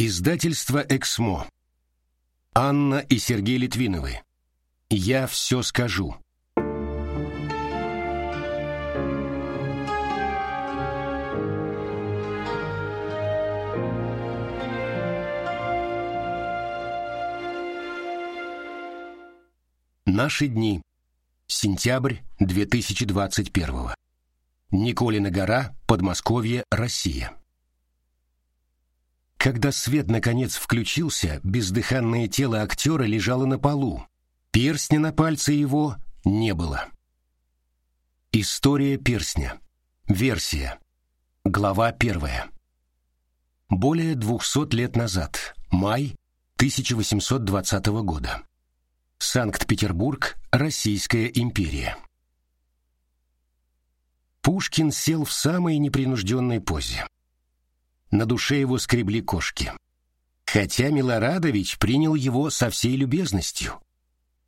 Издательство «Эксмо». Анна и Сергей Литвиновы. «Я все скажу». Наши дни. Сентябрь 2021. Николина гора, Подмосковье, Россия. Когда свет наконец включился, бездыханное тело актера лежало на полу. Перстня на пальце его не было. История перстня. Версия. Глава первая. Более двухсот лет назад. Май 1820 года. Санкт-Петербург, Российская империя. Пушкин сел в самой непринужденной позе. На душе его скребли кошки. Хотя Милорадович принял его со всей любезностью.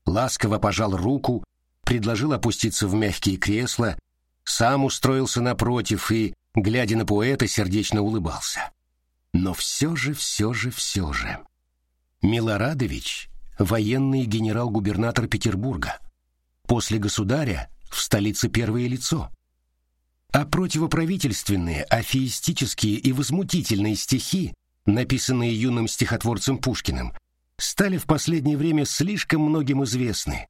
Ласково пожал руку, предложил опуститься в мягкие кресла, сам устроился напротив и, глядя на поэта, сердечно улыбался. Но все же, все же, все же. Милорадович — военный генерал-губернатор Петербурга. После государя в столице первое лицо а противоправительственные, афеистические и возмутительные стихи, написанные юным стихотворцем Пушкиным, стали в последнее время слишком многим известны.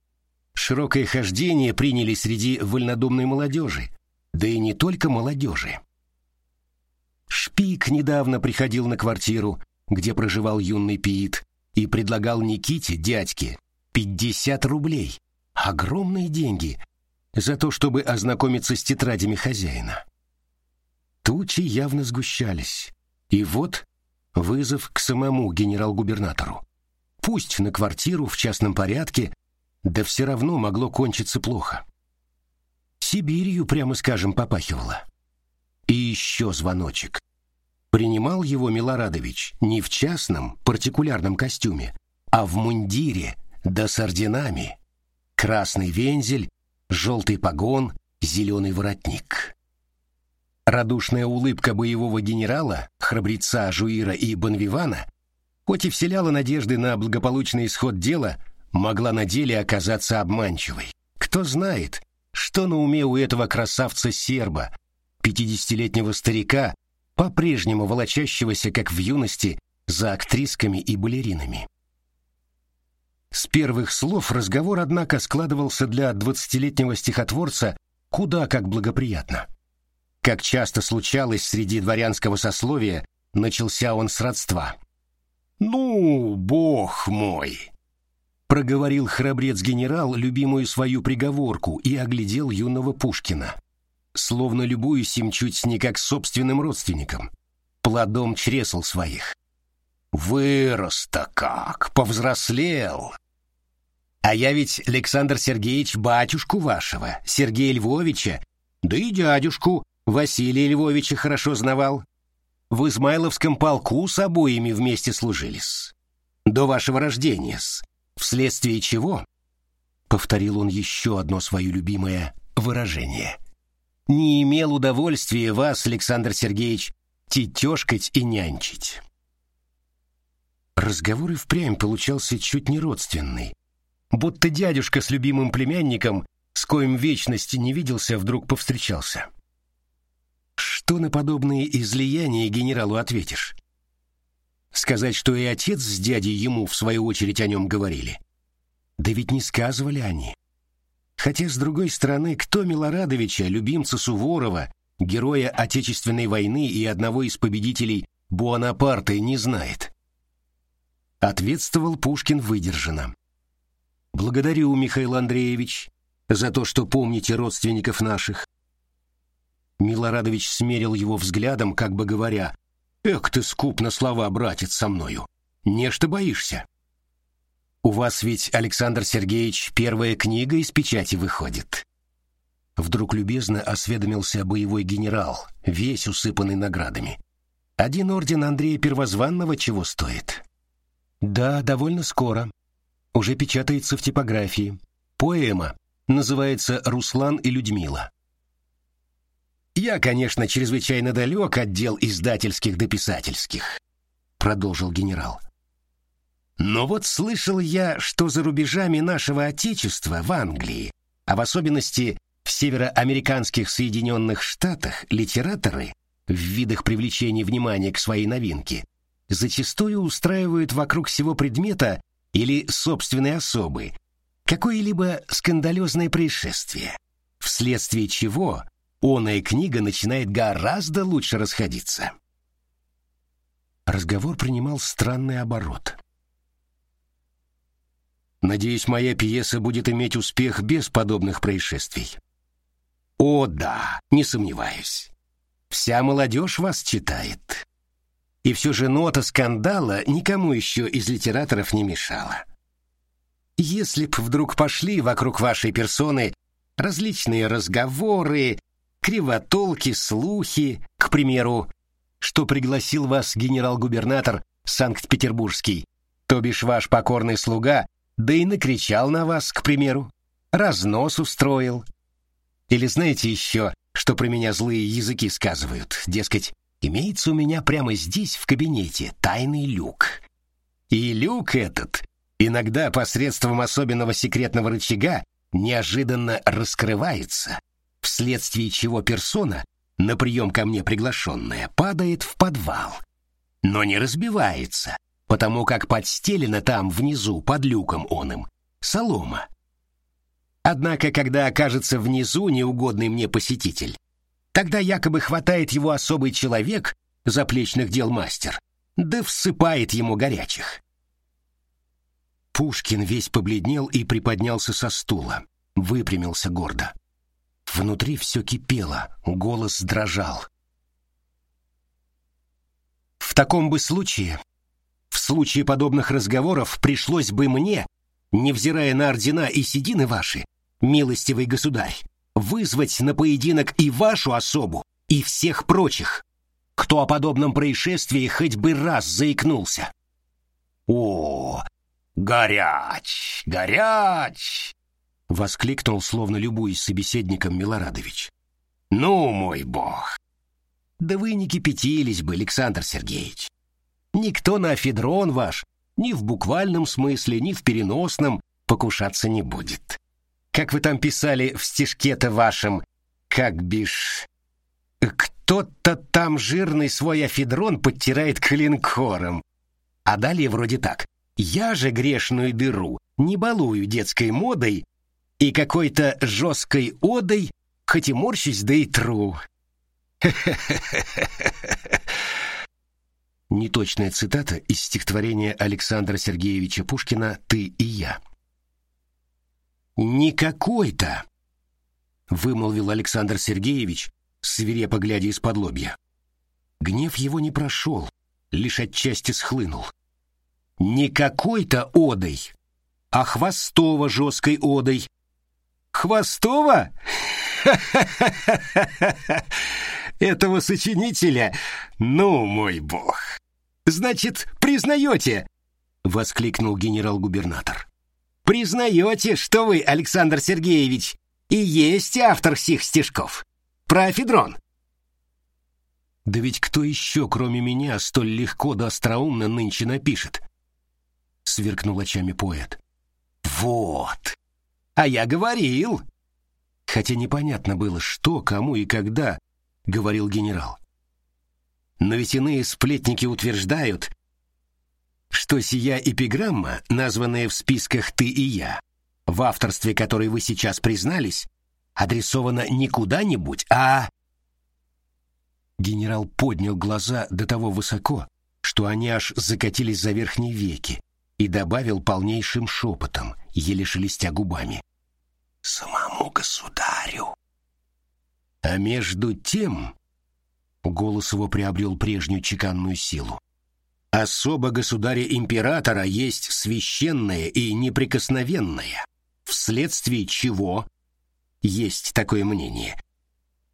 Широкое хождение приняли среди вольнодумной молодежи, да и не только молодежи. Шпик недавно приходил на квартиру, где проживал юный Пиит, и предлагал Никите, дядьке, 50 рублей. Огромные деньги, за то, чтобы ознакомиться с тетрадями хозяина. Тучи явно сгущались, и вот вызов к самому генерал-губернатору. Пусть на квартиру в частном порядке, да все равно могло кончиться плохо. Сибирью, прямо скажем, попахивало. И еще звоночек. Принимал его Милорадович не в частном, партикулярном костюме, а в мундире, да с орденами. Красный вензель желтый погон, зеленый воротник. Радушная улыбка боевого генерала, храбреца Жуира и Бонвивана, хоть и вселяла надежды на благополучный исход дела, могла на деле оказаться обманчивой. Кто знает, что на уме у этого красавца-серба, пятидесятилетнего старика, по-прежнему волочащегося, как в юности, за актрисками и балеринами. С первых слов разговор, однако, складывался для двадцатилетнего стихотворца куда как благоприятно. Как часто случалось среди дворянского сословия, начался он с родства. «Ну, бог мой!» проговорил храбрец-генерал любимую свою приговорку и оглядел юного Пушкина, словно любуясь им чуть не как собственным родственником, плодом чресл своих. Вырос-то как, повзрослел. А я ведь Александр Сергеевич батюшку вашего, Сергея Львовича, да и дядюшку Василия Львовича хорошо знавал. В Измайловском полку с обоими вместе служились. До вашего рождения-с. Вследствие чего? Повторил он еще одно свое любимое выражение. Не имел удовольствия вас, Александр Сергеевич, тетешкать и нянчить. Разговор и впрямь получался чуть не родственный, будто дядюшка с любимым племянником, с коим вечности не виделся, вдруг повстречался. Что на подобные излияния генералу ответишь? Сказать, что и отец с дядей ему в свою очередь о нем говорили? Да ведь не сказывали они. Хотя, с другой стороны, кто Милорадовича, любимца Суворова, героя Отечественной войны и одного из победителей Буанапарта, не знает? Ответствовал Пушкин выдержанно. Благодарю, Михаил Андреевич, за то, что помните родственников наших. Милорадович смерил его взглядом, как бы говоря, «Эх ты скуп на слова, братец, со мною! Нечто боишься?» «У вас ведь, Александр Сергеевич, первая книга из печати выходит». Вдруг любезно осведомился боевой генерал, весь усыпанный наградами. «Один орден Андрея Первозванного чего стоит?» «Да, довольно скоро», уже печатается в типографии. Поэма. Называется «Руслан и Людмила». Я, конечно, чрезвычайно далек от дел издательских да писательских. продолжил генерал. Но вот слышал я, что за рубежами нашего Отечества, в Англии, а в особенности в североамериканских Соединенных Штатах, литераторы, в видах привлечения внимания к своей новинке, зачастую устраивают вокруг всего предмета или собственной особы какое-либо скандалезное происшествие, вследствие чего оная книга начинает гораздо лучше расходиться. Разговор принимал странный оборот. Надеюсь, моя пьеса будет иметь успех без подобных происшествий. О, да, не сомневаюсь. Вся молодежь вас читает. И все же нота скандала никому еще из литераторов не мешала. Если б вдруг пошли вокруг вашей персоны различные разговоры, кривотолки, слухи, к примеру, что пригласил вас генерал-губернатор Санкт-Петербургский, то бишь ваш покорный слуга, да и накричал на вас, к примеру, разнос устроил. Или знаете еще, что про меня злые языки сказывают, дескать, имеется у меня прямо здесь, в кабинете, тайный люк. И люк этот иногда посредством особенного секретного рычага неожиданно раскрывается, вследствие чего персона, на прием ко мне приглашенная, падает в подвал, но не разбивается, потому как подстелена там внизу под люком оным солома. Однако, когда окажется внизу неугодный мне посетитель, тогда якобы хватает его особый человек, заплечных дел мастер, да всыпает ему горячих. Пушкин весь побледнел и приподнялся со стула, выпрямился гордо. Внутри все кипело, голос дрожал. В таком бы случае, в случае подобных разговоров, пришлось бы мне, невзирая на ордена и седины ваши, милостивый государь, вызвать на поединок и вашу особу, и всех прочих, кто о подобном происшествии хоть бы раз заикнулся. О, горяч, горяч! воскликнул, словно любуясь собеседником Милорадович. Ну, мой бог. Да вы не кипятились бы, Александр Сергеевич. Никто на афедрон ваш ни в буквальном смысле, ни в переносном покушаться не будет. Как вы там писали в стишке-то вашем, как бишь... Кто-то там жирный свой афедрон подтирает клинкором. А далее вроде так. Я же грешную дыру не балую детской модой и какой-то жесткой одой, хоть и морщусь, да и тру. Неточная цитата из стихотворения Александра Сергеевича Пушкина «Ты и я». «Не какой-то», — вымолвил Александр Сергеевич, свирепо глядя из-под лобья. Гнев его не прошел, лишь отчасти схлынул. «Не какой-то одой, а Хвостова жесткой одой, Хвостова? Этого сочинителя? Ну, мой бог! Значит, признаете? Воскликнул генерал-губернатор. Признаете, что вы, Александр Сергеевич, и есть автор сих стишков? Про Федрон? Да ведь кто еще, кроме меня, столь легко да остроумно нынче напишет? Сверкнул очами поэт. Вот! А я говорил. Хотя непонятно было, что, кому и когда, говорил генерал. Но ведь иные сплетники утверждают, что сия эпиграмма, названная в списках «ты» и «я», в авторстве которой вы сейчас признались, адресована не куда-нибудь, а... Генерал поднял глаза до того высоко, что они аж закатились за верхние веки, и добавил полнейшим шепотом, еле шелестя губами самому государю. А между тем, голос его приобрел прежнюю чеканную силу, особо государя-императора есть священное и неприкосновенное, вследствие чего есть такое мнение.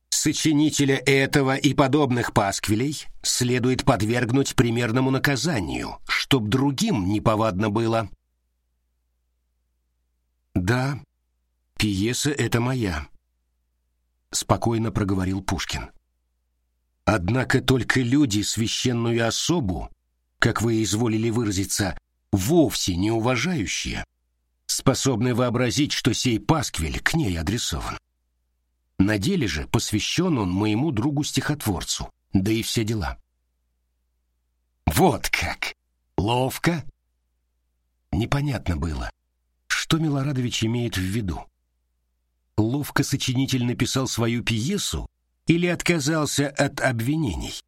Сочинителя этого и подобных пасквилей следует подвергнуть примерному наказанию, чтоб другим неповадно было. Да, Пьеса эта моя, спокойно проговорил Пушкин. Однако только люди священную особу, как вы изволили выразиться, вовсе не уважающие, способны вообразить, что сей пасквиль к ней адресован. На деле же посвящен он моему другу-стихотворцу, да и все дела. Вот как! Ловко! Непонятно было, что Милорадович имеет в виду. Ловко сочинитель написал свою пьесу или отказался от обвинений?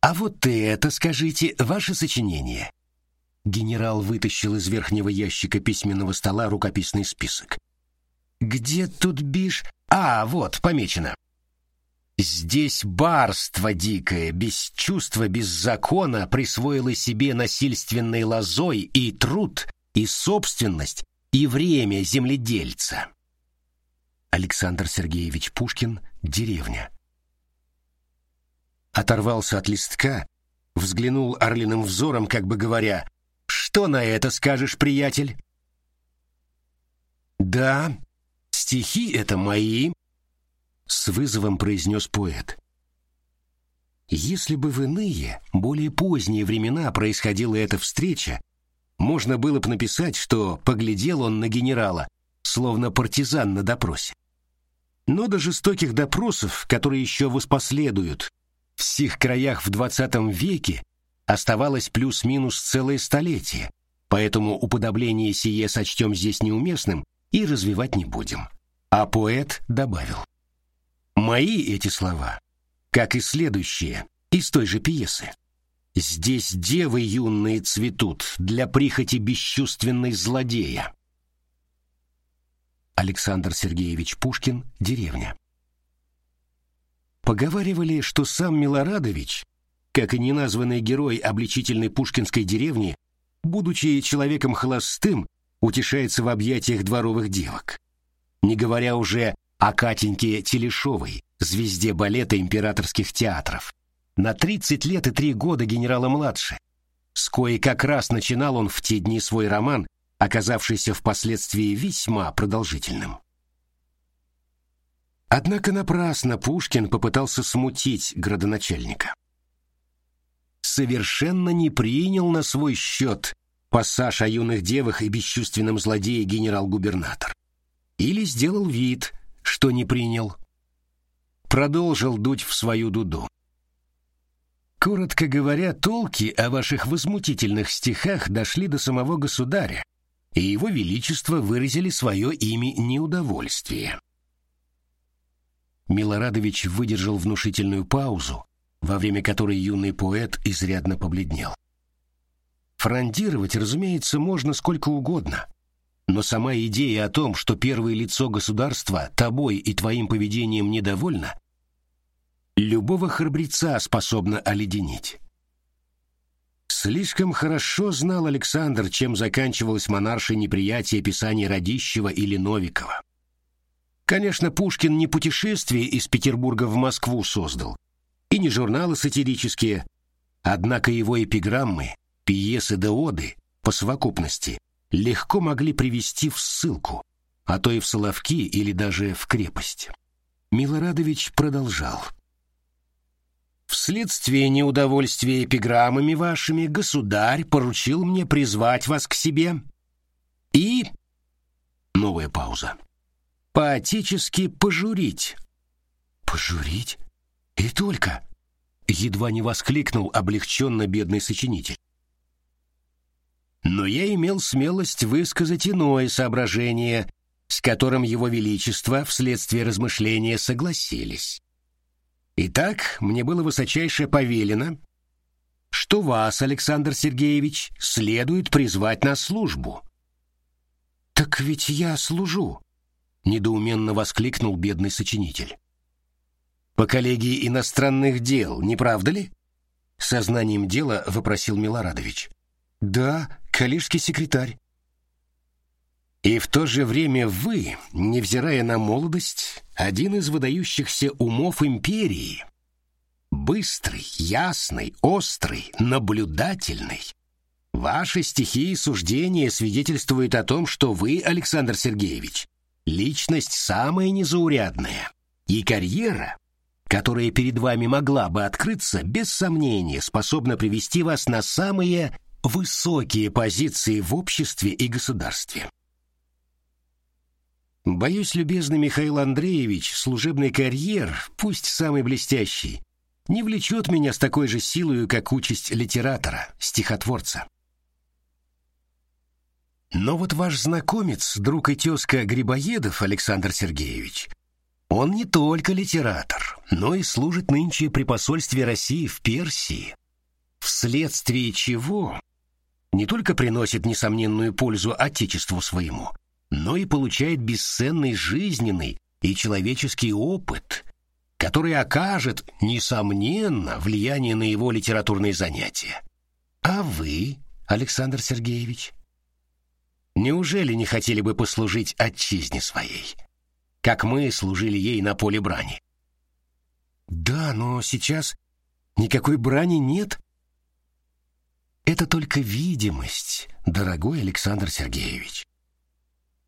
«А вот это, скажите, ваше сочинение?» Генерал вытащил из верхнего ящика письменного стола рукописный список. «Где тут биш? А, вот, помечено. Здесь барство дикое, без чувства, без закона присвоило себе насильственной лозой и труд, и собственность, и время земледельца. Александр Сергеевич Пушкин, деревня. Оторвался от листка, взглянул орлиным взором, как бы говоря, «Что на это скажешь, приятель?» «Да, стихи это мои», — с вызовом произнес поэт. Если бы в иные, более поздние времена происходила эта встреча, можно было бы написать, что поглядел он на генерала, словно партизан на допросе. Но до жестоких допросов, которые еще воспоследуют в сих краях в двадцатом веке, оставалось плюс-минус целое столетие, поэтому уподобление сие сочтем здесь неуместным и развивать не будем. А поэт добавил. Мои эти слова, как и следующие, из той же пьесы. Здесь девы юные цветут для прихоти бесчувственной злодея. Александр Сергеевич Пушкин, деревня. Поговаривали, что сам Милорадович, как и неназванный герой обличительной пушкинской деревни, будучи человеком холостым, утешается в объятиях дворовых девок. Не говоря уже о Катеньке Телешовой, звезде балета императорских театров. На 30 лет и 3 года генерала младше. С кое как раз начинал он в те дни свой роман, оказавшийся впоследствии весьма продолжительным. Однако напрасно Пушкин попытался смутить градоначальника. Совершенно не принял на свой счет пассаж о юных девах и бесчувственном злодее генерал-губернатор. Или сделал вид, что не принял. Продолжил дуть в свою дуду. Коротко говоря, толки о ваших возмутительных стихах дошли до самого государя, и его величество выразили свое ими неудовольствие. Милорадович выдержал внушительную паузу, во время которой юный поэт изрядно побледнел. Фрондировать, разумеется, можно сколько угодно, но сама идея о том, что первое лицо государства тобой и твоим поведением недовольно, любого храбреца способна оледенить. Слишком хорошо знал Александр, чем заканчивалось монаршее неприятие писаний Радищева или Новикова. Конечно, Пушкин не путешествие из Петербурга в Москву создал, и не журналы сатирические, однако его эпиграммы, пьесы да оды по совокупности легко могли привести в ссылку, а то и в Соловки или даже в крепость. Милорадович продолжал. «Вследствие неудовольствия эпиграммами вашими государь поручил мне призвать вас к себе и...» Новая пауза. «Поотечески пожурить». «Пожурить? И только?» Едва не воскликнул облегченно бедный сочинитель. Но я имел смелость высказать иное соображение, с которым его величество вследствие размышления согласились. Итак, мне было высочайше повелено, что вас, Александр Сергеевич, следует призвать на службу. Так ведь я служу, недоуменно воскликнул бедный сочинитель. По коллегии иностранных дел, не правда ли? Сознанием дела вопросил Милорадович. Да, коллежский секретарь. И в то же время вы, невзирая на молодость, один из выдающихся умов империи. Быстрый, ясный, острый, наблюдательный. Ваши стихи и суждения свидетельствуют о том, что вы, Александр Сергеевич, личность самая незаурядная. И карьера, которая перед вами могла бы открыться, без сомнения способна привести вас на самые высокие позиции в обществе и государстве. Боюсь, любезный Михаил Андреевич, служебный карьер, пусть самый блестящий, не влечет меня с такой же силой, как участь литератора, стихотворца. Но вот ваш знакомец, друг и тезка Грибоедов Александр Сергеевич, он не только литератор, но и служит нынче при посольстве России в Персии, вследствие чего не только приносит несомненную пользу Отечеству своему, но и получает бесценный жизненный и человеческий опыт, который окажет, несомненно, влияние на его литературные занятия. А вы, Александр Сергеевич, неужели не хотели бы послужить отчизне своей, как мы служили ей на поле брани? Да, но сейчас никакой брани нет. Это только видимость, дорогой Александр Сергеевич.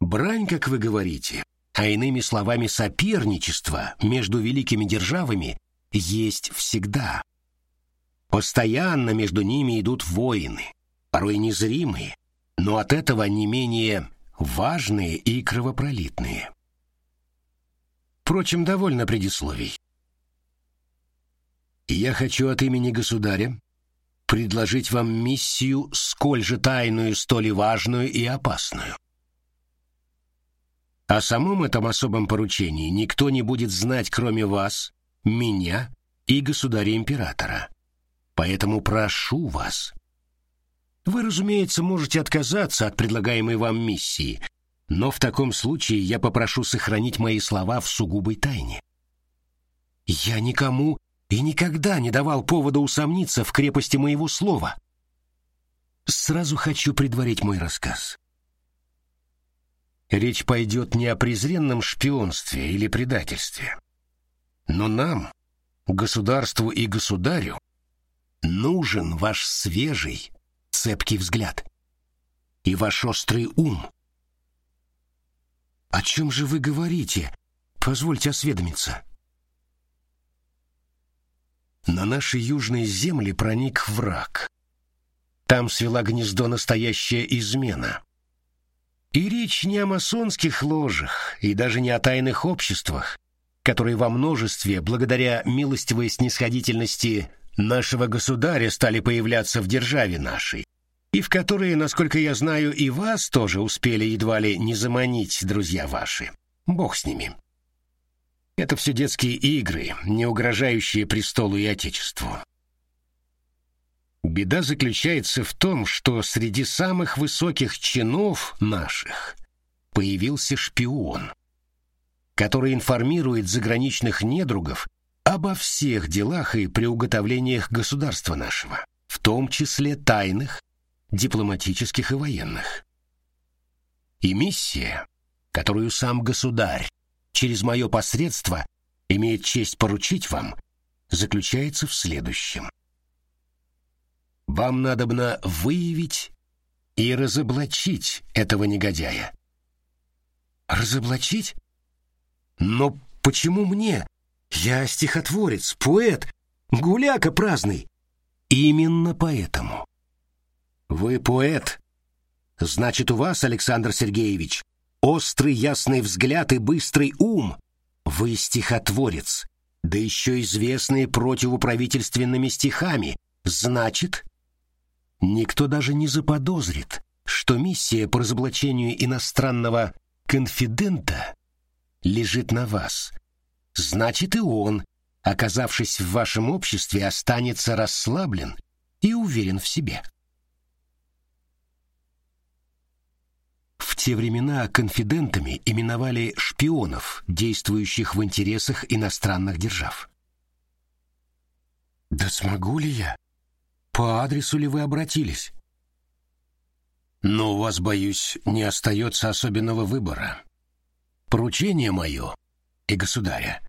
Брань, как вы говорите, а иными словами соперничество между великими державами есть всегда. Постоянно между ними идут войны, порой незримые, но от этого не менее важные и кровопролитные. Впрочем, довольно предисловий. Я хочу от имени государя предложить вам миссию, сколь же тайную, столь и важную и опасную. О самом этом особом поручении никто не будет знать, кроме вас, меня и государя-императора. Поэтому прошу вас. Вы, разумеется, можете отказаться от предлагаемой вам миссии, но в таком случае я попрошу сохранить мои слова в сугубой тайне. Я никому и никогда не давал повода усомниться в крепости моего слова. Сразу хочу предварить мой рассказ. Речь пойдет не о презренном шпионстве или предательстве. Но нам, государству и государю, нужен ваш свежий, цепкий взгляд и ваш острый ум. О чем же вы говорите? Позвольте осведомиться. На наши южные земли проник враг. Там свела гнездо настоящая измена. И речь не о масонских ложах и даже не о тайных обществах, которые во множестве, благодаря милостивой снисходительности нашего государя, стали появляться в державе нашей, и в которые, насколько я знаю, и вас тоже успели едва ли не заманить, друзья ваши. Бог с ними. Это все детские игры, не угрожающие престолу и отечеству. Беда заключается в том, что среди самых высоких чинов наших появился шпион, который информирует заграничных недругов обо всех делах и приуготовлениях государства нашего, в том числе тайных, дипломатических и военных. И миссия, которую сам государь через мое посредство имеет честь поручить вам, заключается в следующем. Вам надобно выявить и разоблачить этого негодяя. Разоблачить? Но почему мне? Я стихотворец, поэт, гуляка праздный. Именно поэтому. Вы поэт. Значит, у вас, Александр Сергеевич, острый ясный взгляд и быстрый ум. Вы стихотворец, да еще известный противуправительственными стихами. Значит, никто даже не заподозрит, что миссия по разоблачению иностранного конфидента лежит на вас. Значит, и он, оказавшись в вашем обществе, останется расслаблен и уверен в себе. Те времена конфидентами именовали шпионов, действующих в интересах иностранных держав. «Да смогу ли я?» По адресу ли вы обратились? Но у вас, боюсь, не остается особенного выбора. Поручение мое и государя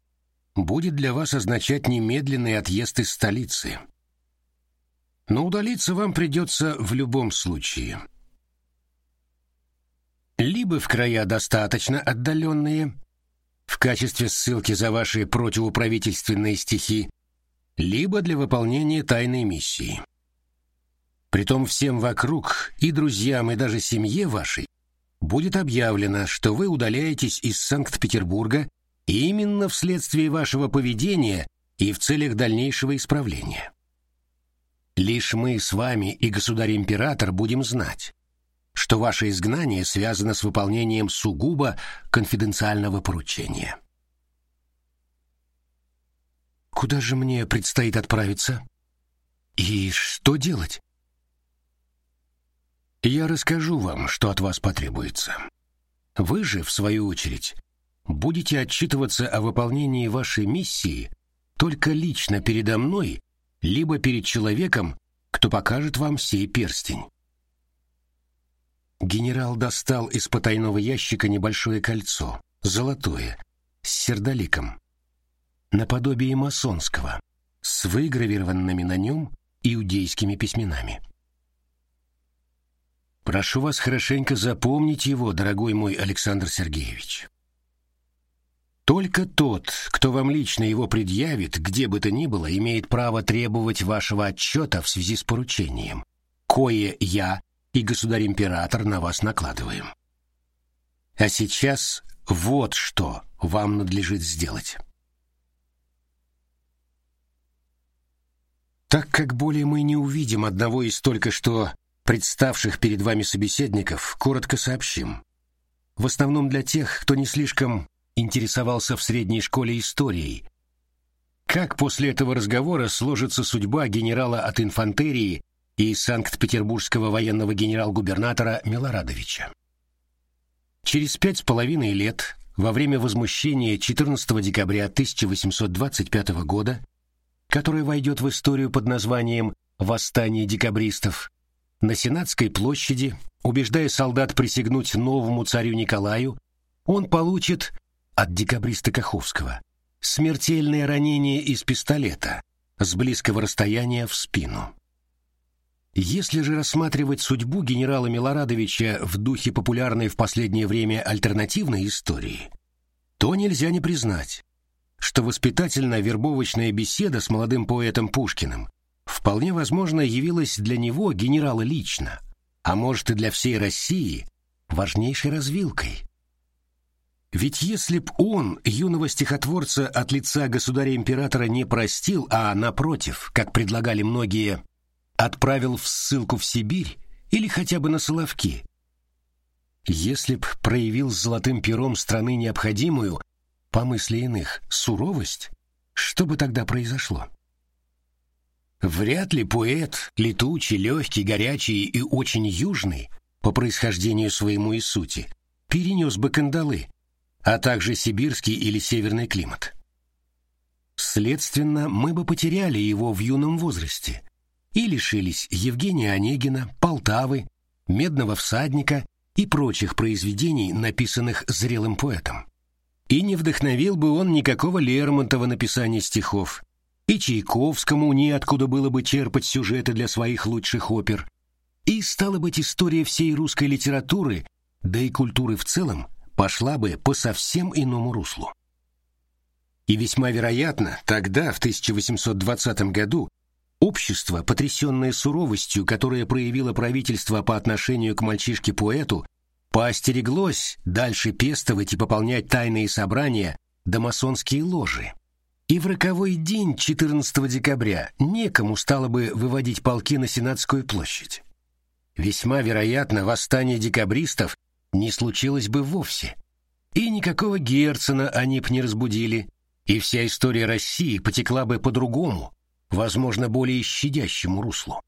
будет для вас означать немедленный отъезд из столицы. Но удалиться вам придется в любом случае. Либо в края достаточно отдаленные, в качестве ссылки за ваши противоправительственные стихи, либо для выполнения тайной миссии. Притом всем вокруг, и друзьям, и даже семье вашей, будет объявлено, что вы удаляетесь из Санкт-Петербурга именно вследствие вашего поведения и в целях дальнейшего исправления. Лишь мы с вами и государь-император будем знать, что ваше изгнание связано с выполнением сугубо конфиденциального поручения. Куда же мне предстоит отправиться? И что делать? Я расскажу вам, что от вас потребуется. Вы же, в свою очередь, будете отчитываться о выполнении вашей миссии только лично передо мной, либо перед человеком, кто покажет вам сей перстень. Генерал достал из потайного ящика небольшое кольцо, золотое, с сердоликом, наподобие масонского, с выгравированными на нем иудейскими письменами. Прошу вас хорошенько запомнить его, дорогой мой Александр Сергеевич. Только тот, кто вам лично его предъявит, где бы то ни было, имеет право требовать вашего отчета в связи с поручением, кое я и государь-император на вас накладываем. А сейчас вот что вам надлежит сделать. Так как более мы не увидим одного из только что представших перед вами собеседников, коротко сообщим. В основном для тех, кто не слишком интересовался в средней школе историей. Как после этого разговора сложится судьба генерала от инфантерии и Санкт-Петербургского военного генерал-губернатора Милорадовича. Через пять с половиной лет, во время возмущения 14 декабря 1825 года, которое войдет в историю под названием «Восстание декабристов», на Сенатской площади, убеждая солдат присягнуть новому царю Николаю, он получит от декабриста Каховского смертельное ранение из пистолета с близкого расстояния в спину. Если же рассматривать судьбу генерала Милорадовича в духе популярной в последнее время альтернативной истории, то нельзя не признать, что воспитательно-вербовочная беседа с молодым поэтом Пушкиным вполне возможно явилась для него генерала лично, а может и для всей России важнейшей развилкой. Ведь если б он юного стихотворца от лица государя-императора не простил, а напротив, как предлагали многие, отправил в ссылку в Сибирь или хотя бы на Соловки. Если б проявил золотым пером страны необходимую, по мысли иных, суровость, что бы тогда произошло? Вряд ли поэт, летучий, легкий, горячий и очень южный, по происхождению своему и сути, перенес бы кандалы, а также сибирский или северный климат. Следственно, мы бы потеряли его в юном возрасте, и лишились Евгения Онегина, Полтавы, Медного всадника и прочих произведений, написанных зрелым поэтом. И не вдохновил бы он никакого Лермонтова написания стихов, и Чайковскому неоткуда было бы черпать сюжеты для своих лучших опер. И, стала быть, история всей русской литературы, да и культуры в целом, пошла бы по совсем иному руслу. И весьма вероятно, тогда, в 1820 году, Общество, потрясенное суровостью, которое проявило правительство по отношению к мальчишке-поэту, поостереглось дальше пестовать и пополнять тайные собрания да масонские ложи. И в роковой день 14 декабря некому стало бы выводить полки на Сенатскую площадь. Весьма вероятно, восстание декабристов не случилось бы вовсе. И никакого Герцена они б не разбудили, и вся история России потекла бы по-другому, возможно, более щадящему руслу.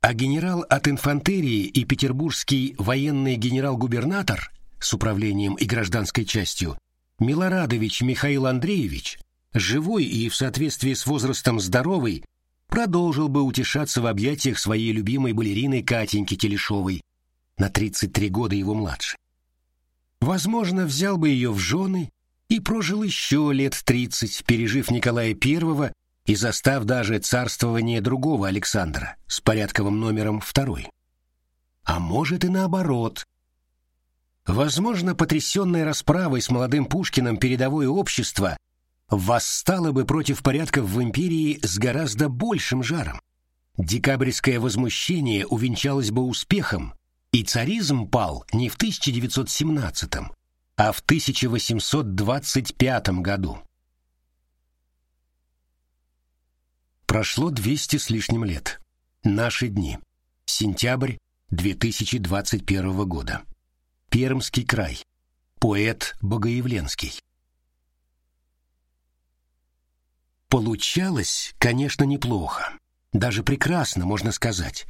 А генерал от инфантерии и петербургский военный генерал-губернатор с управлением и гражданской частью Милорадович Михаил Андреевич, живой и в соответствии с возрастом здоровый, продолжил бы утешаться в объятиях своей любимой балерины Катеньки Телешовой, на 33 года его младше. Возможно, взял бы ее в жены и прожил еще лет 30, пережив Николая I и застав даже царствование другого Александра с порядковым номером второй. А может и наоборот. Возможно, потрясенное расправой с молодым Пушкиным передовое общество восстало бы против порядков в империи с гораздо большим жаром. Декабрьское возмущение увенчалось бы успехом, и царизм пал не в 1917, а в 1825 году. Прошло 200 с лишним лет. Наши дни. Сентябрь 2021 года. Пермский край. Поэт Богоявленский. Получалось, конечно, неплохо. Даже прекрасно, можно сказать.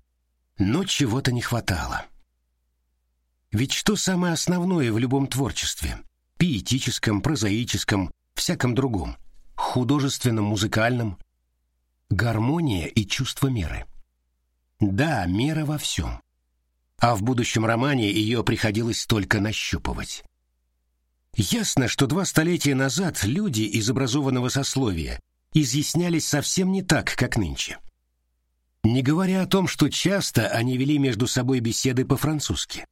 Но чего-то не хватало. Ведь что самое основное в любом творчестве? Пиетическом, прозаическом, всяком другом. Художественном, музыкальном. Гармония и чувство меры. Да, мера во всем. А в будущем романе ее приходилось только нащупывать. Ясно, что два столетия назад люди из образованного сословия изъяснялись совсем не так, как нынче. Не говоря о том, что часто они вели между собой беседы по-французски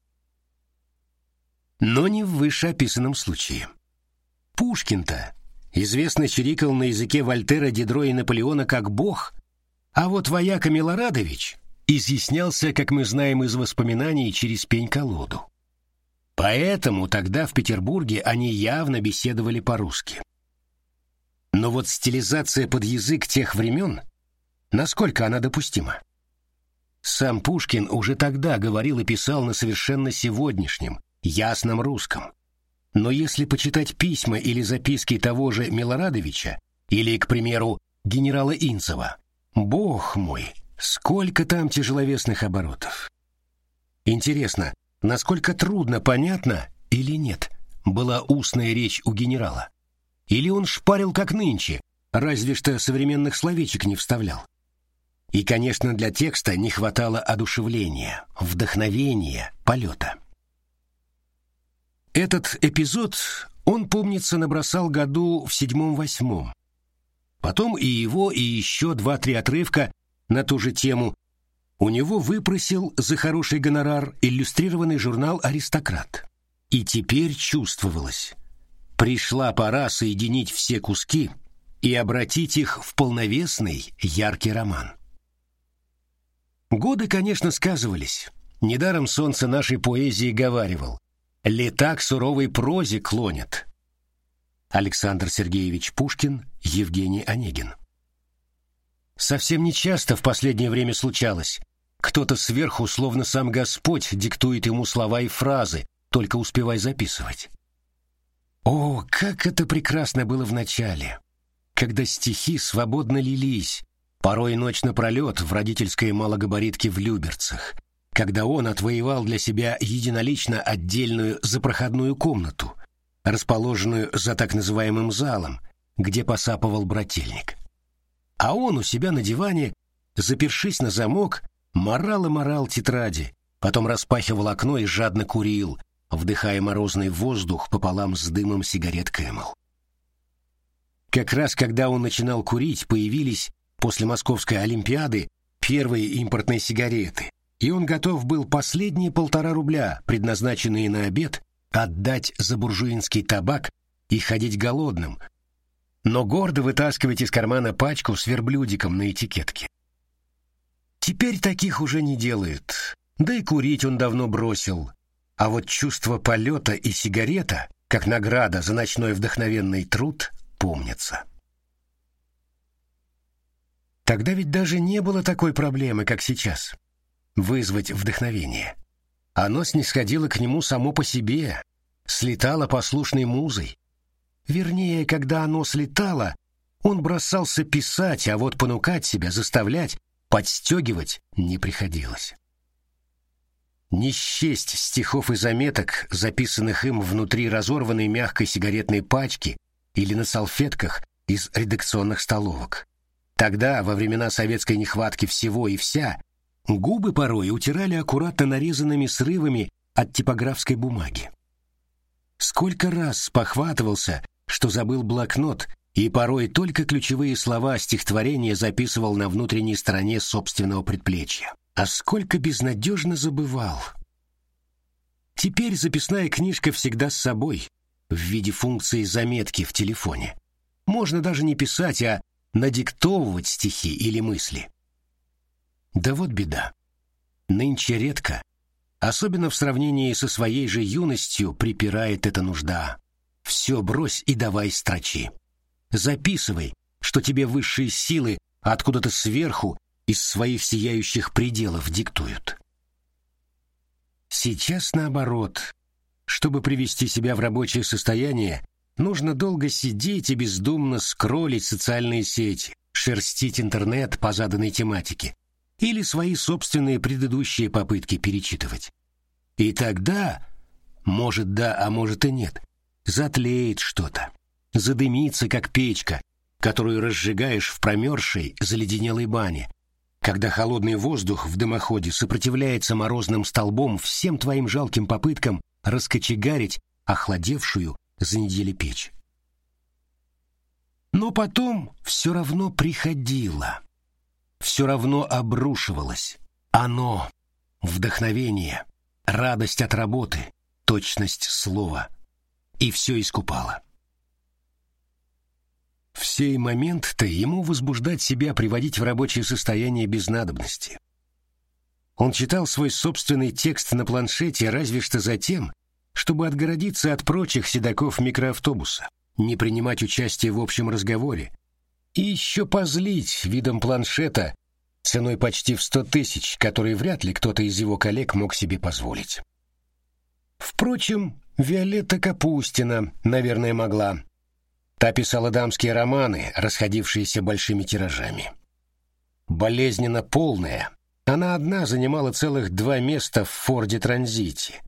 но не в вышеописанном случае. Пушкин-то известно чирикал на языке Вольтера, Дидро и Наполеона как бог, а вот вояка Милорадович изъяснялся, как мы знаем из воспоминаний, через пень-колоду. Поэтому тогда в Петербурге они явно беседовали по-русски. Но вот стилизация под язык тех времен, насколько она допустима? Сам Пушкин уже тогда говорил и писал на совершенно сегодняшнем, ясном русском. Но если почитать письма или записки того же Милорадовича, или, к примеру, генерала Инцева, бог мой, сколько там тяжеловесных оборотов. Интересно, насколько трудно понятно или нет была устная речь у генерала? Или он шпарил как нынче, разве что современных словечек не вставлял? И, конечно, для текста не хватало одушевления, вдохновения, полета. Этот эпизод он, помнится, набросал году в седьмом-восьмом. Потом и его, и еще два-три отрывка на ту же тему у него выпросил за хороший гонорар иллюстрированный журнал «Аристократ». И теперь чувствовалось. Пришла пора соединить все куски и обратить их в полновесный, яркий роман. Годы, конечно, сказывались. Недаром солнце нашей поэзии говаривал лета к суровой прозе клонят. Александр Сергеевич Пушкин, Евгений Онегин. Совсем нечасто в последнее время случалось. Кто-то сверху, словно сам Господь, диктует ему слова и фразы, только успевай записывать. О, как это прекрасно было в начале, когда стихи свободно лились, порой ночь напролет в родительской малогабаритке в Люберцах, когда он отвоевал для себя единолично отдельную запроходную комнату, расположенную за так называемым залом, где посапывал брательник. А он у себя на диване, запершись на замок, марал и марал тетради, потом распахивал окно и жадно курил, вдыхая морозный воздух пополам с дымом сигарет Camel. Как раз когда он начинал курить, появились после Московской Олимпиады первые импортные сигареты, и он готов был последние полтора рубля, предназначенные на обед, отдать за буржуинский табак и ходить голодным, но гордо вытаскивать из кармана пачку с верблюдиком на этикетке. Теперь таких уже не делают, да и курить он давно бросил, а вот чувство полета и сигарета, как награда за ночной вдохновенный труд, помнятся. Тогда ведь даже не было такой проблемы, как сейчас вызвать вдохновение. Оно снисходило к нему само по себе, слетало послушной музой. Вернее, когда оно слетало, он бросался писать, а вот понукать себя, заставлять, подстегивать не приходилось. Не стихов и заметок, записанных им внутри разорванной мягкой сигаретной пачки или на салфетках из редакционных столовок. Тогда, во времена советской нехватки всего и вся, Губы порой утирали аккуратно нарезанными срывами от типографской бумаги. Сколько раз спохватывался, что забыл блокнот, и порой только ключевые слова стихотворения записывал на внутренней стороне собственного предплечья. А сколько безнадежно забывал. Теперь записная книжка всегда с собой, в виде функции заметки в телефоне. Можно даже не писать, а надиктовывать стихи или мысли. Да вот беда. Нынче редко, особенно в сравнении со своей же юностью, припирает эта нужда. Все брось и давай строчи. Записывай, что тебе высшие силы откуда-то сверху из своих сияющих пределов диктуют. Сейчас наоборот. Чтобы привести себя в рабочее состояние, нужно долго сидеть и бездумно скроллить социальные сети, шерстить интернет по заданной тематике или свои собственные предыдущие попытки перечитывать. И тогда, может да, а может и нет, затлеет что-то, задымится, как печка, которую разжигаешь в промерзшей, заледенелой бане, когда холодный воздух в дымоходе сопротивляется морозным столбом всем твоим жалким попыткам раскочегарить охладевшую за неделю печь. Но потом все равно приходило, все равно обрушивалось. Оно, вдохновение, радость от работы, точность слова. И все искупало. В сей момент-то ему возбуждать себя приводить в рабочее состояние без надобности. Он читал свой собственный текст на планшете разве что за тем, чтобы отгородиться от прочих седаков микроавтобуса, не принимать участие в общем разговоре, и еще позлить видом планшета ценой почти в сто тысяч, который вряд ли кто-то из его коллег мог себе позволить. Впрочем, Виолетта Капустина, наверное, могла. Та писала дамские романы, расходившиеся большими тиражами. Болезненно полная, она одна занимала целых два места в Форде Транзите,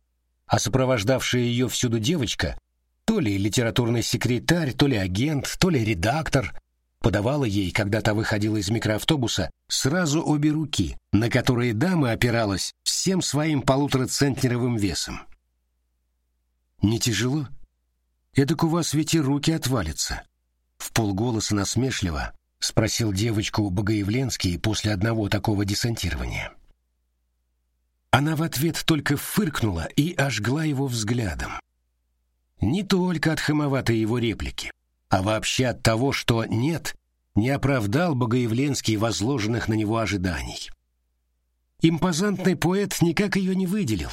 а сопровождавшая ее всюду девочка, то ли литературный секретарь, то ли агент, то ли редактор, подавала ей, когда та выходила из микроавтобуса, сразу обе руки, на которые дама опиралась всем своим полуторацентнеровым весом. «Не тяжело?» Эдак у вас ведь и руки отвалятся. В полголоса насмешливо спросил девочку Богоявленский после одного такого десантирования. Она в ответ только фыркнула и ожгла его взглядом. Не только от хамоватой его реплики, а вообще от того, что нет, не оправдал Богоявленский возложенных на него ожиданий. Импозантный поэт никак ее не выделил,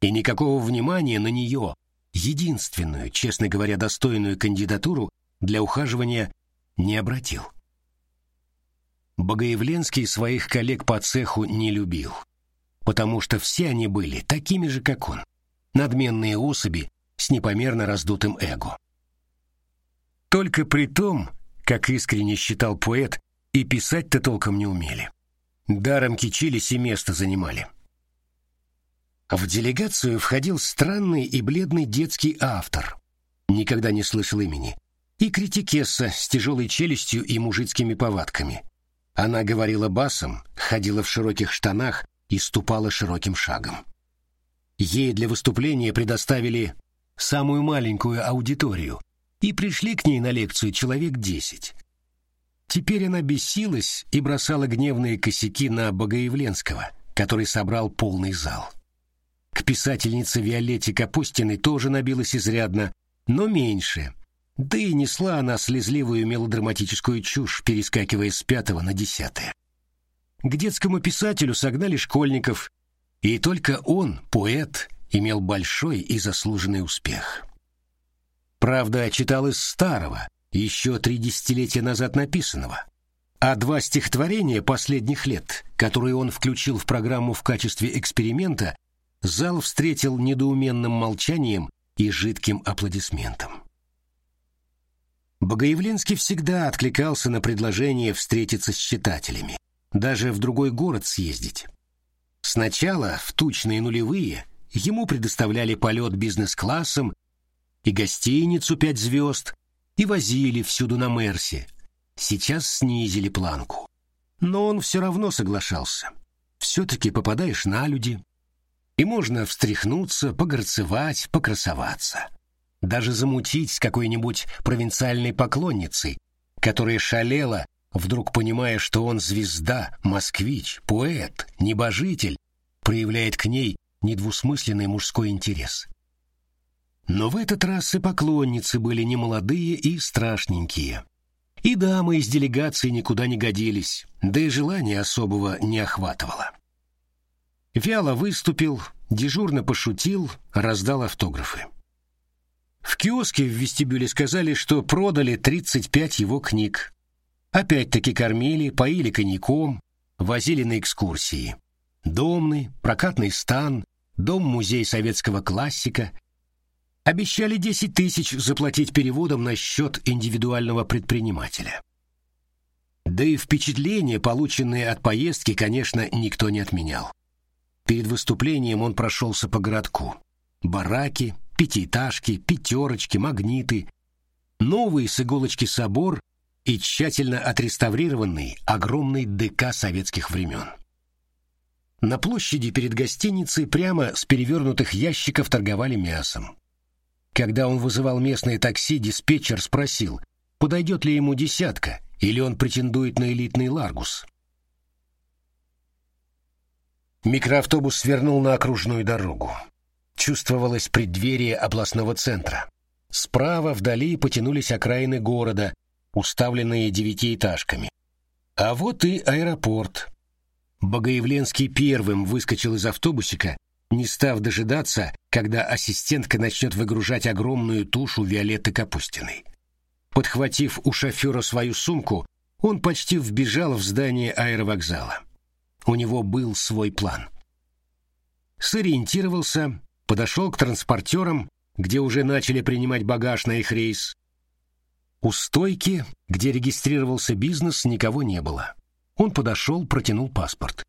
и никакого внимания на нее, единственную, честно говоря, достойную кандидатуру для ухаживания не обратил. Богоявленский своих коллег по цеху не любил, потому что все они были такими же, как он, надменные особи с непомерно раздутым эго. Только при том, как искренне считал поэт, и писать-то толком не умели. Даром кичились и место занимали. В делегацию входил странный и бледный детский автор. Никогда не слышал имени. И критикесса с тяжелой челюстью и мужицкими повадками. Она говорила басом, ходила в широких штанах и ступала широким шагом. Ей для выступления предоставили самую маленькую аудиторию, и пришли к ней на лекцию человек десять. Теперь она бесилась и бросала гневные косяки на Богоявленского, который собрал полный зал. К писательнице Виолетте Капустиной тоже набилось изрядно, но меньше. Да и несла она слезливую мелодраматическую чушь, перескакивая с пятого на десятое. К детскому писателю согнали школьников, и только он, поэт, имел большой и заслуженный успех. Правда, читал из старого, еще три десятилетия назад написанного, а два стихотворения последних лет, которые он включил в программу в качестве эксперимента, зал встретил недоуменным молчанием и жидким аплодисментом. Богоявленский всегда откликался на предложение встретиться с читателями, даже в другой город съездить. Сначала, в тучные нулевые, ему предоставляли полет бизнес-классом и гостиницу пять звезд, и возили всюду на Мерсе. Сейчас снизили планку. Но он все равно соглашался. Все-таки попадаешь на люди, и можно встряхнуться, погорцевать, покрасоваться. Даже замутить с какой-нибудь провинциальной поклонницей, которая шалела, вдруг понимая, что он звезда, москвич, поэт, небожитель, проявляет к ней недвусмысленный мужской интерес. Но в этот раз и поклонницы были не молодые и страшненькие. И дамы из делегации никуда не годились, да и желания особого не охватывало. Вяло выступил, дежурно пошутил, раздал автографы. В киоске в вестибюле сказали, что продали 35 его книг. Опять-таки кормили, поили коньяком, возили на экскурсии. Домный, прокатный стан, дом-музей советского классика. Обещали 10 тысяч заплатить переводом на счет индивидуального предпринимателя. Да и впечатления, полученные от поездки, конечно, никто не отменял. Перед выступлением он прошелся по городку. Бараки, пятиэтажки, пятерочки, магниты, новый с иголочки собор и тщательно отреставрированный огромный ДК советских времен. На площади перед гостиницей прямо с перевернутых ящиков торговали мясом. Когда он вызывал местное такси, диспетчер спросил, подойдет ли ему десятка, или он претендует на элитный «Ларгус». Микроавтобус свернул на окружную дорогу. Чувствовалось преддверие областного центра. Справа вдали потянулись окраины города, уставленные девятиэтажками. А вот и аэропорт. Богоявленский первым выскочил из автобусика, не став дожидаться, когда ассистентка начнет выгружать огромную тушу Виолетты Капустиной. Подхватив у шофера свою сумку, он почти вбежал в здание аэровокзала. У него был свой план. Сориентировался, подошел к транспортерам, где уже начали принимать багаж на их рейс. У стойки, где регистрировался бизнес, никого не было. Он подошел, протянул паспорт.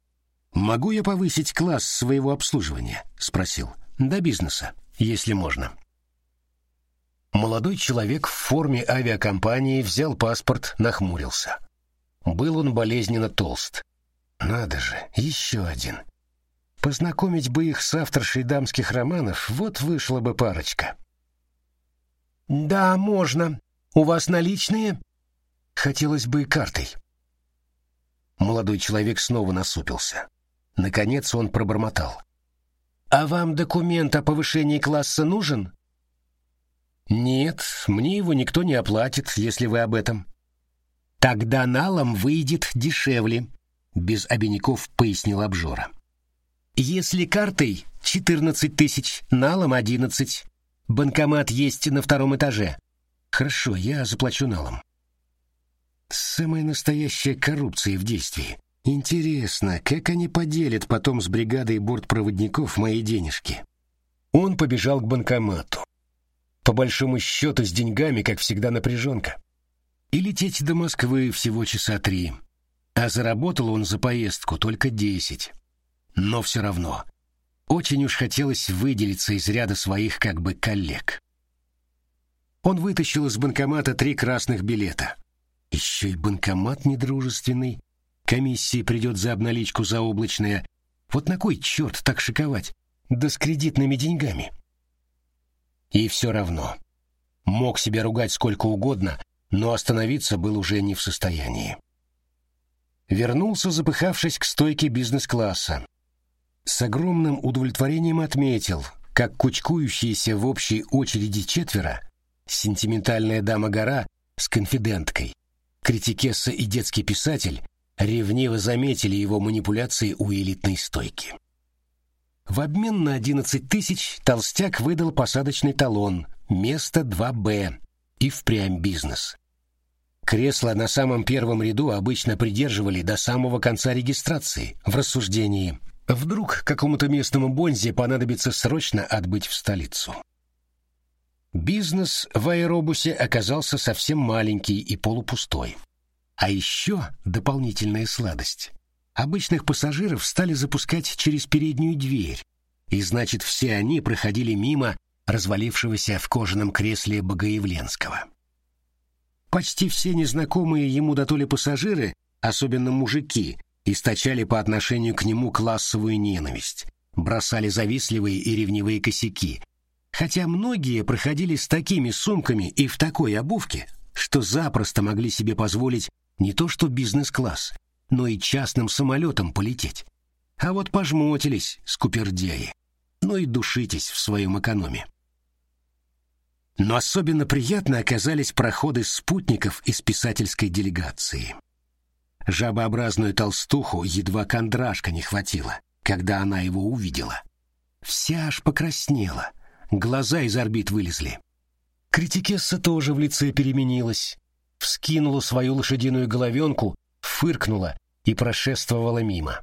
«Могу я повысить класс своего обслуживания?» — спросил. «До бизнеса, если можно». Молодой человек в форме авиакомпании взял паспорт, нахмурился. Был он болезненно толст. Надо же, еще один. Познакомить бы их с авторшей дамских романов, вот вышла бы парочка. «Да, можно. У вас наличные?» «Хотелось бы картой». Молодой человек снова насупился. Наконец он пробормотал. «А вам документ о повышении класса нужен?» «Нет, мне его никто не оплатит, если вы об этом». «Тогда налом выйдет дешевле», — без обиняков пояснил обжора. Если картой 14 тысяч, налом 11. Банкомат есть на втором этаже. Хорошо, я заплачу налом. Самая настоящая коррупция в действии. Интересно, как они поделят потом с бригадой бортпроводников мои денежки? Он побежал к банкомату. По большому счету с деньгами, как всегда, напряженка. И лететь до Москвы всего часа три. А заработал он за поездку только десять но все равно. Очень уж хотелось выделиться из ряда своих как бы коллег. Он вытащил из банкомата три красных билета. Еще и банкомат недружественный. Комиссии придет за обналичку заоблачная. Вот на кой черт так шиковать? Да с кредитными деньгами. И все равно. Мог себя ругать сколько угодно, но остановиться был уже не в состоянии. Вернулся, запыхавшись к стойке бизнес-класса с огромным удовлетворением отметил, как кучкующиеся в общей очереди четверо, сентиментальная дама-гора с конфиденткой, критикесса и детский писатель, ревниво заметили его манипуляции у элитной стойки. В обмен на 11 тысяч толстяк выдал посадочный талон, место 2Б и впрямь бизнес. Кресло на самом первом ряду обычно придерживали до самого конца регистрации в рассуждении – Вдруг какому-то местному бонзе понадобится срочно отбыть в столицу. Бизнес в аэробусе оказался совсем маленький и полупустой. А еще дополнительная сладость. Обычных пассажиров стали запускать через переднюю дверь, и значит, все они проходили мимо развалившегося в кожаном кресле Богоявленского. Почти все незнакомые ему до то ли пассажиры, особенно мужики, источали по отношению к нему классовую ненависть, бросали завистливые и ревнивые косяки, хотя многие проходили с такими сумками и в такой обувке, что запросто могли себе позволить не то что бизнес-класс, но и частным самолетом полететь. А вот пожмотились скупердяи. но и душитесь в своем экономе. Но особенно приятно оказались проходы спутников из писательской делегации. Жабообразную толстуху едва кондрашка не хватило, когда она его увидела. Вся аж покраснела, глаза из орбит вылезли. Критикесса тоже в лице переменилась, вскинула свою лошадиную головенку, фыркнула и прошествовала мимо.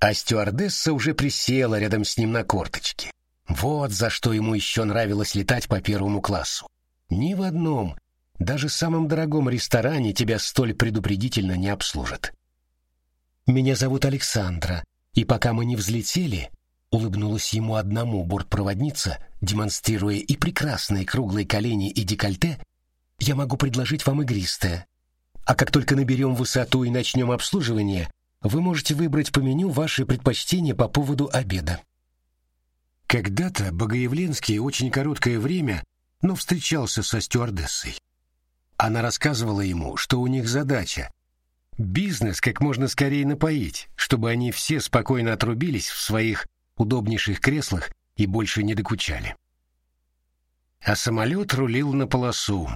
А стюардесса уже присела рядом с ним на корточки. Вот за что ему еще нравилось летать по первому классу. Ни в одном, даже самом дорогом ресторане тебя столь предупредительно не обслужат. «Меня зовут Александра, и пока мы не взлетели, улыбнулась ему одному бортпроводница, демонстрируя и прекрасные круглые колени и декольте, я могу предложить вам игристое. А как только наберем высоту и начнем обслуживание, вы можете выбрать по меню ваши предпочтения по поводу обеда. Когда-то Богоявленский очень короткое время, но встречался со стюардессой. Она рассказывала ему, что у них задача бизнес как можно скорее напоить, чтобы они все спокойно отрубились в своих удобнейших креслах и больше не докучали. А самолет рулил на полосу.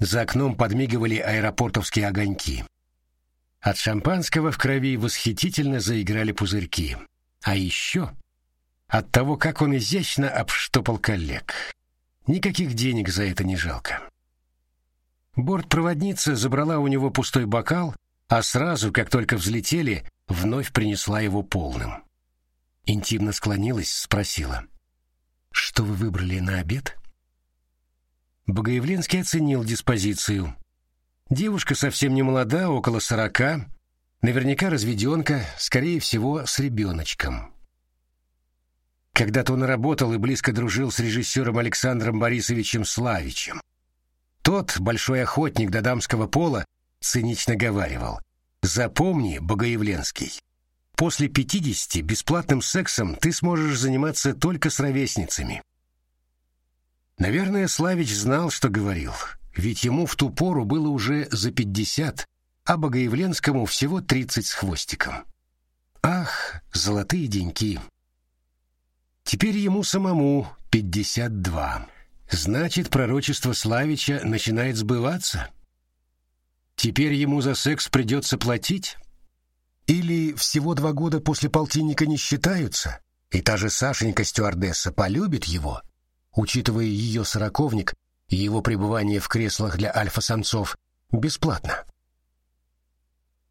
За окном подмигивали аэропортовские огоньки. От шампанского в крови восхитительно заиграли пузырьки. А еще от того, как он изящно обштопал коллег. Никаких денег за это не жалко. Бортпроводница забрала у него пустой бокал, а сразу, как только взлетели, вновь принесла его полным. Интимно склонилась, спросила. «Что вы выбрали на обед?» Богоявленский оценил диспозицию. Девушка совсем не молода, около сорока, наверняка разведенка, скорее всего, с ребеночком. Когда-то он работал и близко дружил с режиссером Александром Борисовичем Славичем. Тот, большой охотник до дамского пола, цинично говаривал «Запомни, Богоявленский, после пятидесяти бесплатным сексом ты сможешь заниматься только с ровесницами». Наверное, Славич знал, что говорил, ведь ему в ту пору было уже за пятьдесят, а Богоявленскому всего тридцать с хвостиком. Ах, золотые деньки! Теперь ему самому пятьдесят два. Значит, пророчество Славича начинает сбываться? Теперь ему за секс придется платить? Или всего два года после полтинника не считаются, и та же Сашенька-стюардесса полюбит его, учитывая ее сороковник и его пребывание в креслах для альфа-самцов, бесплатно?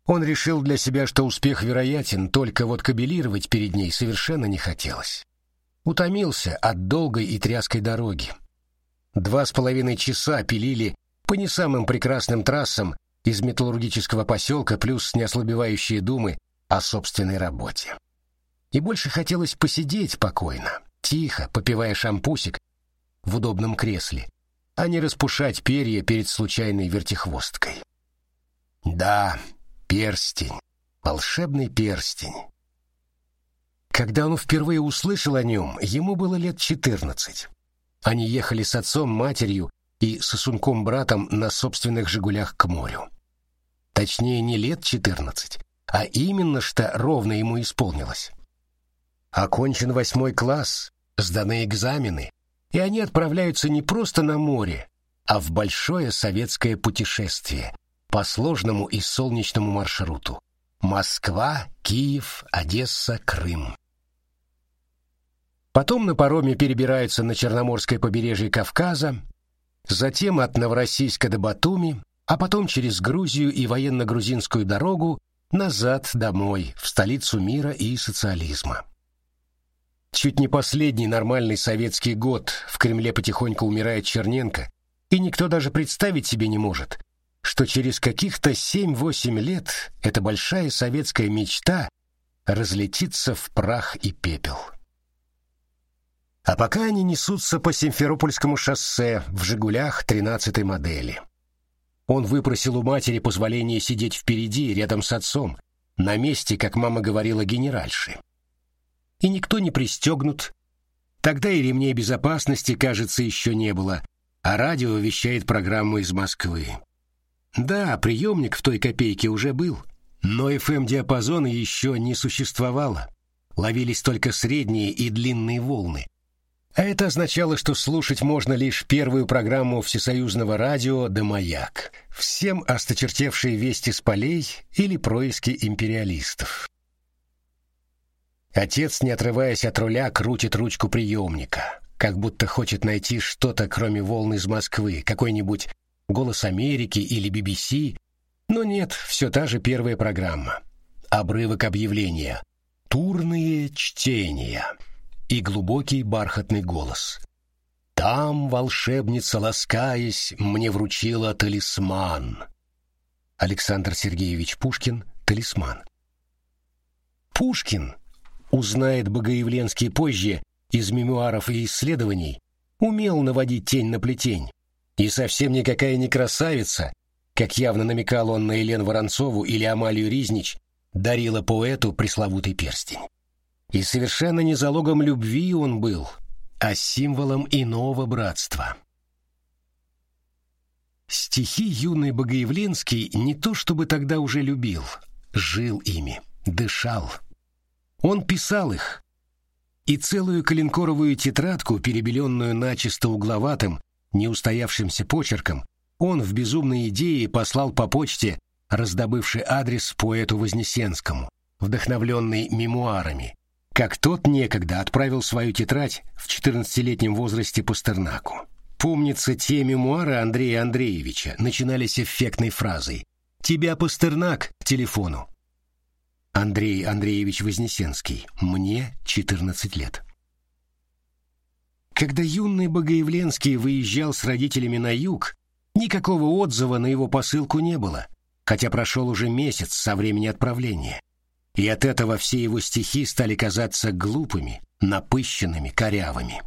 Он решил для себя, что успех вероятен, только вот кабелировать перед ней совершенно не хотелось. Утомился от долгой и тряской дороги. Два с половиной часа пилили по не самым прекрасным трассам из металлургического поселка плюс неослабевающие думы о собственной работе. И больше хотелось посидеть спокойно, тихо, попивая шампусик в удобном кресле, а не распушать перья перед случайной вертихвосткой. Да, перстень, волшебный перстень. Когда он впервые услышал о нем, ему было лет четырнадцать. Они ехали с отцом, матерью и сосунком-братом на собственных «Жигулях» к морю. Точнее, не лет четырнадцать, а именно что ровно ему исполнилось. Окончен восьмой класс, сданы экзамены, и они отправляются не просто на море, а в большое советское путешествие по сложному и солнечному маршруту. Москва, Киев, Одесса, Крым. Потом на пароме перебираются на Черноморское побережье Кавказа, затем от Новороссийска до Батуми, а потом через Грузию и военно-грузинскую дорогу назад домой, в столицу мира и социализма. Чуть не последний нормальный советский год в Кремле потихоньку умирает Черненко, и никто даже представить себе не может, что через каких-то 7-8 лет эта большая советская мечта разлетится в прах и пепел. А пока они несутся по Симферопольскому шоссе в «Жигулях» 13-й модели. Он выпросил у матери позволение сидеть впереди, рядом с отцом, на месте, как мама говорила, генеральши. И никто не пристегнут. Тогда и ремней безопасности, кажется, еще не было, а радио вещает программу из Москвы. Да, приемник в той копейке уже был, но FM-диапазона еще не существовало. ловились только средние и длинные волны. А это означало, что слушать можно лишь первую программу Всесоюзного радио «Да маяк», всем осточертевшие вести с полей или происки империалистов. Отец, не отрываясь от руля, крутит ручку приемника, как будто хочет найти что-то, кроме волн из Москвы, какой-нибудь «Голос Америки» или BBC, но нет, все та же первая программа. Обрывок объявления «Турные чтения» и глубокий бархатный голос. «Там волшебница, ласкаясь, мне вручила талисман». Александр Сергеевич Пушкин «Талисман». Пушкин, узнает Богоявленский позже из мемуаров и исследований, умел наводить тень на плетень, и совсем никакая не красавица, как явно намекал он на Елену Воронцову или Амалию Riзнич, дарила поэту пресловутый перстень. И совершенно не залогом любви он был, а символом иного братства. Стихи юный Богоявленский не то чтобы тогда уже любил, жил ими, дышал. Он писал их, и целую коленкоровую тетрадку, перебеленную начисто угловатым, неустоявшимся почерком, он в безумной идее послал по почте, раздобывший адрес поэту Вознесенскому, вдохновленный мемуарами, как тот некогда отправил свою тетрадь в 14-летнем возрасте Пастернаку. Помнится, те мемуары Андрея Андреевича начинались эффектной фразой «Тебя, Пастернак, телефону». Андрей Андреевич Вознесенский. Мне 14 лет. Когда юный Богоявленский выезжал с родителями на юг, никакого отзыва на его посылку не было, хотя прошел уже месяц со времени отправления. И от этого все его стихи стали казаться глупыми, напыщенными, корявыми.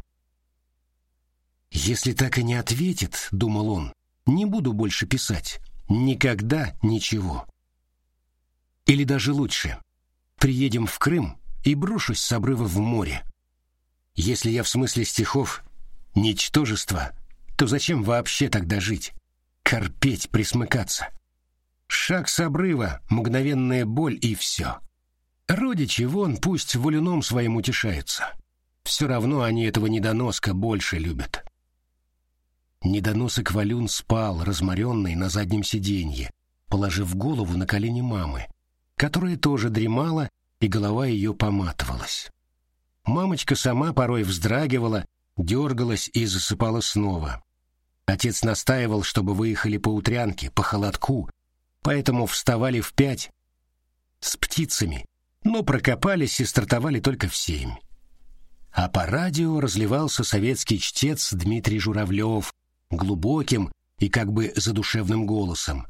«Если так и не ответит, — думал он, — не буду больше писать. Никогда ничего. Или даже лучше. Приедем в Крым и брошусь с обрыва в море. Если я в смысле стихов ничтожество, то зачем вообще тогда жить? Корпеть, присмыкаться. Шаг с обрыва, мгновенная боль и все. Родичи вон пусть волюном своим утешаются. Все равно они этого недоноска больше любят. Недоносок Валюн спал, разморенный на заднем сиденье, положив голову на колени мамы, которая тоже дремала, и голова ее поматывалась. Мамочка сама порой вздрагивала, дергалась и засыпала снова. Отец настаивал, чтобы выехали по утрянке, по холодку, поэтому вставали в пять с птицами, но прокопались и стартовали только в семь. А по радио разливался советский чтец Дмитрий Журавлев глубоким и как бы задушевным голосом,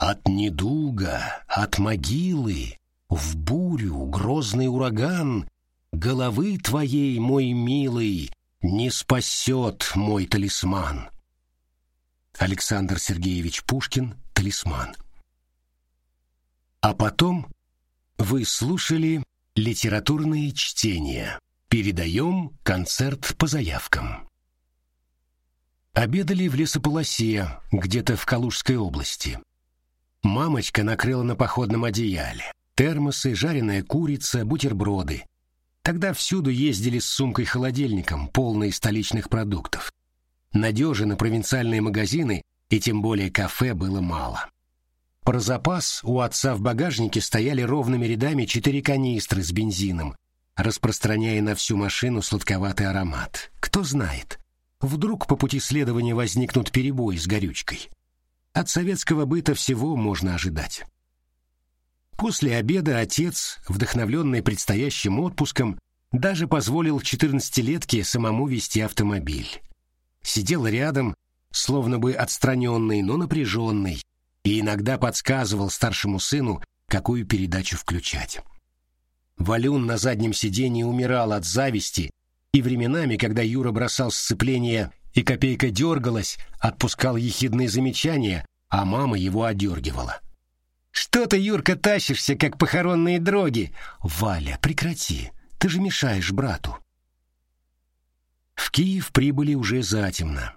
от недуга, от могилы, в бурю, грозный ураган, Головы твоей, мой милый, не спасет мой талисман. Александр Сергеевич Пушкин «Талисман». А потом вы слушали литературные чтения. Передаем концерт по заявкам. Обедали в лесополосе, где-то в Калужской области. Мамочка накрыла на походном одеяле. Термосы, жареная курица, бутерброды. Тогда всюду ездили с сумкой-холодильником, полной столичных продуктов. Надежи на провинциальные магазины и тем более кафе было мало. Про запас у отца в багажнике стояли ровными рядами четыре канистры с бензином, распространяя на всю машину сладковатый аромат. Кто знает, вдруг по пути следования возникнут перебои с горючкой. От советского быта всего можно ожидать. После обеда отец, вдохновленный предстоящим отпуском, даже позволил четырнадцатилетке самому вести автомобиль. Сидел рядом, словно бы отстраненный, но напряженный, и иногда подсказывал старшему сыну, какую передачу включать. Валюн на заднем сиденье умирал от зависти, и временами, когда Юра бросал сцепление и копейка дергалась, отпускал ехидные замечания, а мама его одергивала. «Что ты, Юрка, тащишься, как похоронные дроги?» «Валя, прекрати, ты же мешаешь брату». В Киев прибыли уже затемно.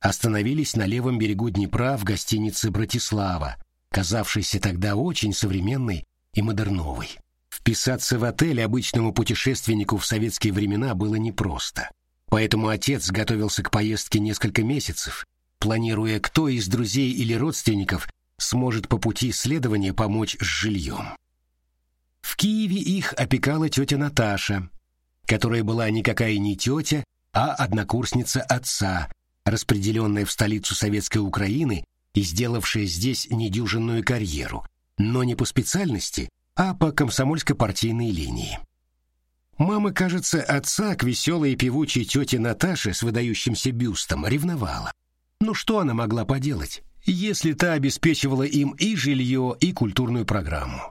Остановились на левом берегу Днепра в гостинице «Братислава», казавшейся тогда очень современной и модерновой. Вписаться в отель обычному путешественнику в советские времена было непросто. Поэтому отец готовился к поездке несколько месяцев, планируя, кто из друзей или родственников сможет по пути исследования помочь с жильем. В Киеве их опекала тетя Наташа, которая была никакая не тетя, а однокурсница отца, распределенная в столицу Советской Украины и сделавшая здесь недюжинную карьеру, но не по специальности, а по комсомольско-партийной линии. Мама, кажется, отца к веселой и певучей тете Наташе с выдающимся бюстом ревновала. Ну что она могла поделать, если та обеспечивала им и жилье, и культурную программу?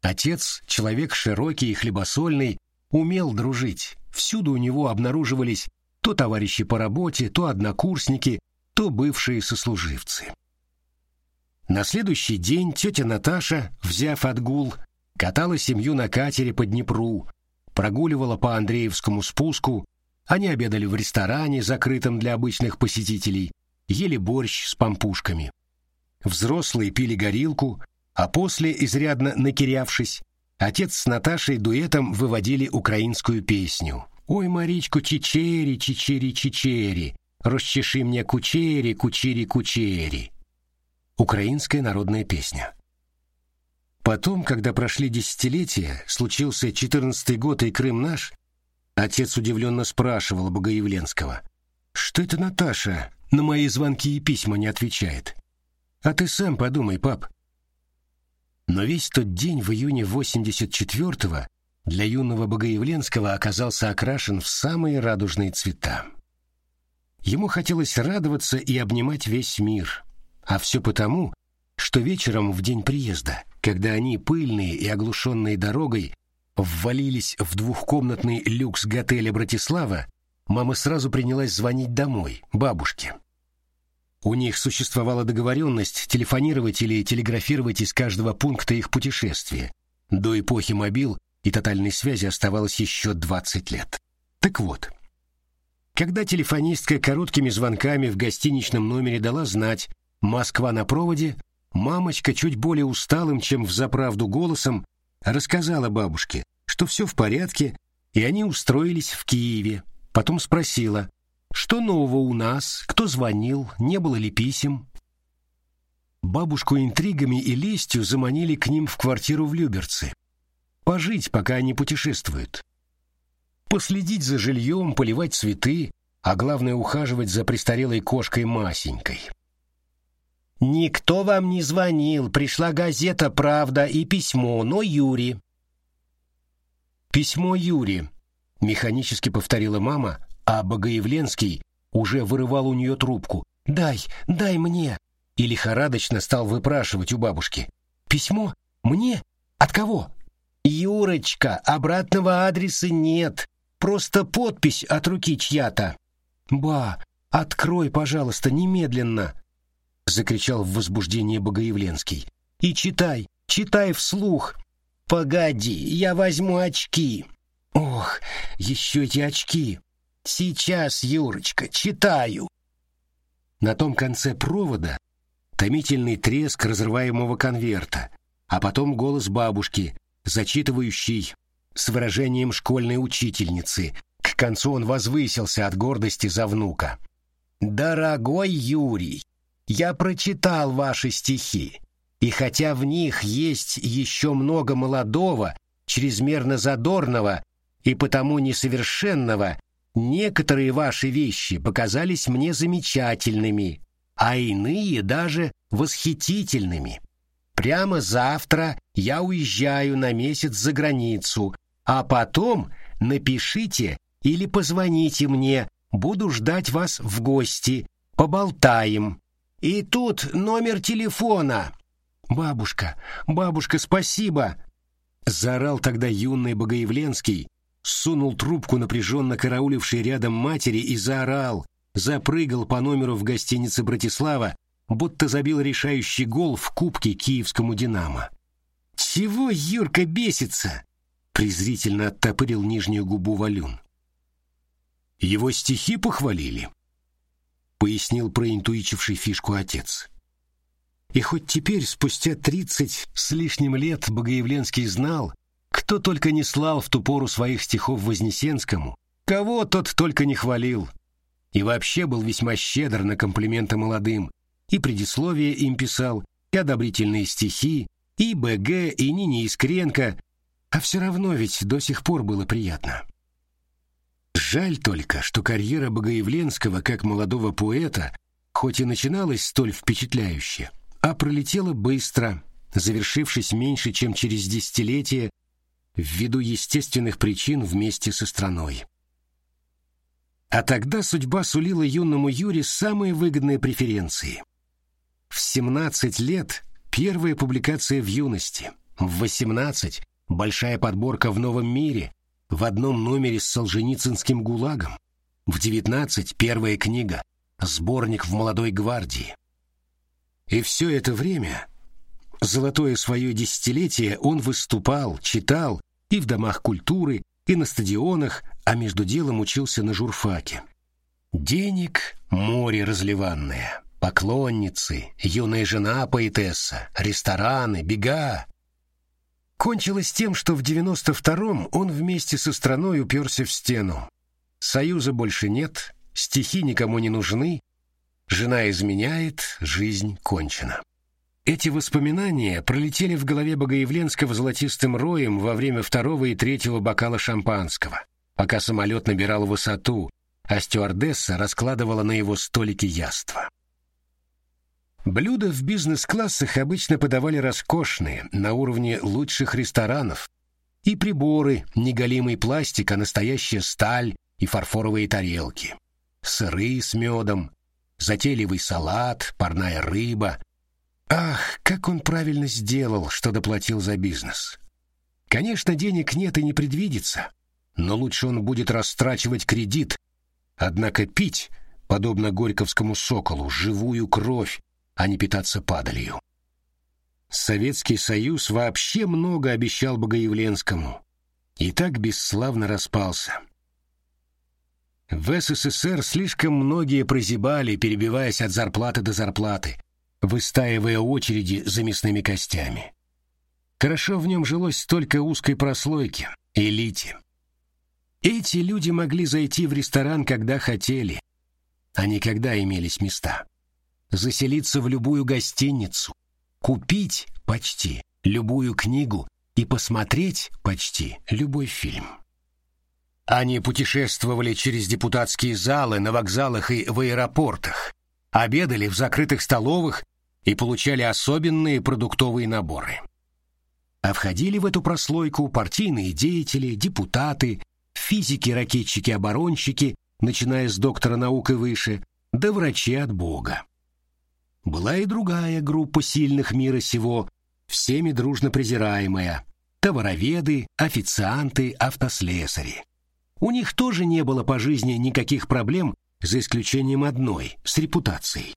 Отец, человек широкий и хлебосольный, умел дружить. Всюду у него обнаруживались то товарищи по работе, то однокурсники, то бывшие сослуживцы. На следующий день тетя Наташа, взяв отгул, катала семью на катере по Днепру, прогуливала по Андреевскому спуску, они обедали в ресторане, закрытом для обычных посетителей, ели борщ с пампушками. Взрослые пили горилку, а после, изрядно накирявшись, отец с Наташей дуэтом выводили украинскую песню. «Ой, Маричку, чичери, чичери, чичери, расчеши мне кучери, кучери, кучери». Украинская народная песня. Потом, когда прошли десятилетия, случился четырнадцатый год и Крым наш, отец удивленно спрашивал Богоявленского, «Что это Наташа на мои звонки и письма не отвечает? А ты сам подумай, пап». Но весь тот день в июне 84-го для юного Богоявленского оказался окрашен в самые радужные цвета. Ему хотелось радоваться и обнимать весь мир, а все потому, что вечером в день приезда, когда они, пыльные и оглушенные дорогой, ввалились в двухкомнатный люкс готеля «Братислава», мама сразу принялась звонить домой, бабушке. У них существовала договоренность телефонировать или телеграфировать из каждого пункта их путешествия. До эпохи мобил и тотальной связи оставалось еще 20 лет. Так вот, когда телефонистка короткими звонками в гостиничном номере дала знать «Москва на проводе», Мамочка чуть более усталым, чем в заправду голосом, рассказала бабушке, что все в порядке, и они устроились в Киеве. Потом спросила, что нового у нас, кто звонил, не было ли писем. Бабушку интригами и лестью заманили к ним в квартиру в Люберцы. Пожить, пока они путешествуют. Последить за жильем, поливать цветы, а главное ухаживать за престарелой кошкой Масенькой. «Никто вам не звонил. Пришла газета «Правда» и письмо, но Юрий». «Письмо Юри», — механически повторила мама, а Богоявленский уже вырывал у нее трубку. «Дай, дай мне!» И лихорадочно стал выпрашивать у бабушки. «Письмо? Мне? От кого?» «Юрочка, обратного адреса нет. Просто подпись от руки чья-то». «Ба, открой, пожалуйста, немедленно!» Закричал в возбуждении Богоявленский. И читай, читай вслух. Погоди, я возьму очки. Ох, еще эти очки. Сейчас, Юрочка, читаю. На том конце провода томительный треск разрываемого конверта, а потом голос бабушки, зачитывающий с выражением школьной учительницы. К концу он возвысился от гордости за внука. «Дорогой Юрий, я прочитал ваши стихи, и хотя в них есть еще много молодого, чрезмерно задорного и потому несовершенного, некоторые ваши вещи показались мне замечательными, а иные даже восхитительными. Прямо завтра я уезжаю на месяц за границу, а потом напишите или позвоните мне, буду ждать вас в гости, поболтаем. И тут номер телефона. Бабушка, бабушка, спасибо, заорал тогда юный Богоявленский, сунул трубку напряженно караулившей рядом матери и заорал, запрыгал по номеру в гостинице Братислава, будто забил решающий гол в кубке киевскому Динамо. Чего Юрка бесится? презрительно оттопырил нижнюю губу Валюн. Его стихи похвалили пояснил проинтуичивший фишку отец. И хоть теперь, спустя тридцать с лишним лет, Богоявленский знал, Кто только не слал в ту пору своих стихов Вознесенскому, кого тот только не хвалил. И вообще был весьма щедр на комплименты молодым, и предисловие им писал, и одобрительные стихи, и БГ, и Нине Искренко, а все равно ведь до сих пор было приятно. Жаль только, что карьера Богоявленского как молодого поэта, хоть и начиналась столь впечатляюще, а пролетела быстро, завершившись меньше, чем через десятилетие, ввиду естественных причин вместе со страной. А тогда судьба сулила юному Юре самые выгодные преференции. В 17 лет первая публикация в юности, в 18 большая подборка в новом мире, в одном номере с Солженицынским ГУЛАГом, в 19 первая книга, сборник в молодой гвардии. И все это время, золотое свое десятилетие, он выступал, читал и в домах культуры, и на стадионах, а между делом учился на журфаке. Денег море разливанное, поклонницы, юная жена поэтесса, рестораны, бега. Кончилось тем, что в девяносто втором он вместе со страной уперся в стену. Союза больше нет, стихи никому не нужны, жена изменяет, жизнь кончена. Эти воспоминания пролетели в голове Богоявленского золотистым роем во время второго и третьего бокала шампанского, пока самолет набирал высоту, а стюардесса раскладывала на его столике яства. Блюда в бизнес-классах обычно подавали роскошные, на уровне лучших ресторанов, и приборы, не голимый пластик, а настоящая сталь и фарфоровые тарелки, сыры с медом, затейливый салат, парная рыба, Ах, как он правильно сделал, что доплатил за бизнес. Конечно, денег нет и не предвидится, но лучше он будет растрачивать кредит. Однако пить, подобно Горьковскому соколу, живую кровь, а не питаться падалью. Советский Союз вообще много обещал Богоявленскому. И так бесславно распался. В СССР слишком многие прозябали, перебиваясь от зарплаты до зарплаты, выстаивая очереди за мясными костями. Хорошо в нем жилось столько узкой прослойки, элите. Эти люди могли зайти в ресторан, когда хотели, а не когда имелись места. Заселиться в любую гостиницу, купить почти любую книгу и посмотреть почти любой фильм. Они путешествовали через депутатские залы на вокзалах и в аэропортах, обедали в закрытых столовых и получали особенные продуктовые наборы. А входили в эту прослойку партийные деятели, депутаты, физики-ракетчики-оборонщики, начиная с доктора наук и выше, да врачи от Бога. Была и другая группа сильных мира сего, всеми дружно презираемая – товароведы, официанты, автослесари. У них тоже не было по жизни никаких проблем за исключением одной, с репутацией.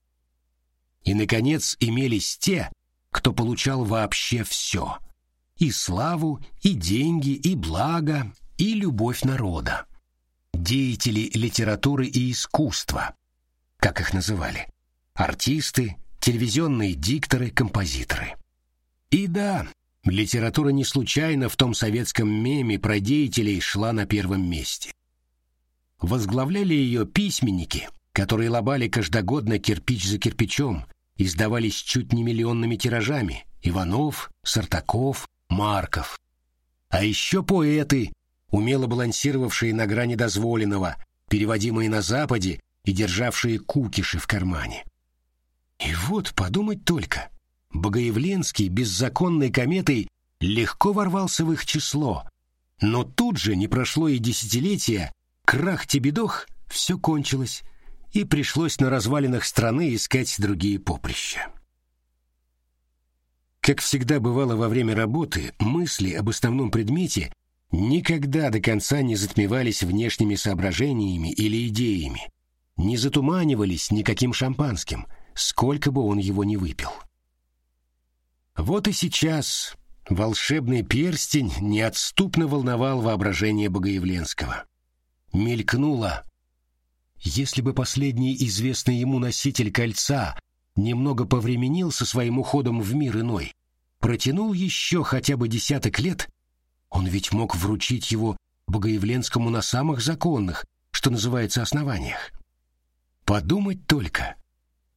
И, наконец, имелись те, кто получал вообще все. И славу, и деньги, и благо, и любовь народа. Деятели литературы и искусства, как их называли. Артисты, телевизионные дикторы, композиторы. И да, литература не случайно в том советском меме про деятелей шла на первом месте. Возглавляли ее письменники, которые лобали каждогодно кирпич за кирпичом, издавались чуть не миллионными тиражами Иванов, Сартаков, Марков. А еще поэты, умело балансировавшие на грани дозволенного, переводимые на Западе и державшие кукиши в кармане. И вот подумать только, Богоявленский беззаконной кометой легко ворвался в их число, но тут же не прошло и десятилетия, крах-тебедох, все кончилось, и пришлось на развалинах страны искать другие поприща. Как всегда бывало во время работы, мысли об основном предмете никогда до конца не затмевались внешними соображениями или идеями, не затуманивались никаким шампанским, сколько бы он его ни выпил. Вот и сейчас волшебный перстень неотступно волновал воображение Богоявленского мелькнуло. Если бы последний известный ему носитель кольца немного повременил со своим уходом в мир иной, протянул еще хотя бы десяток лет, Он ведь мог вручить его Богоявленскому на самых законных, что называется, основаниях. Подумать только.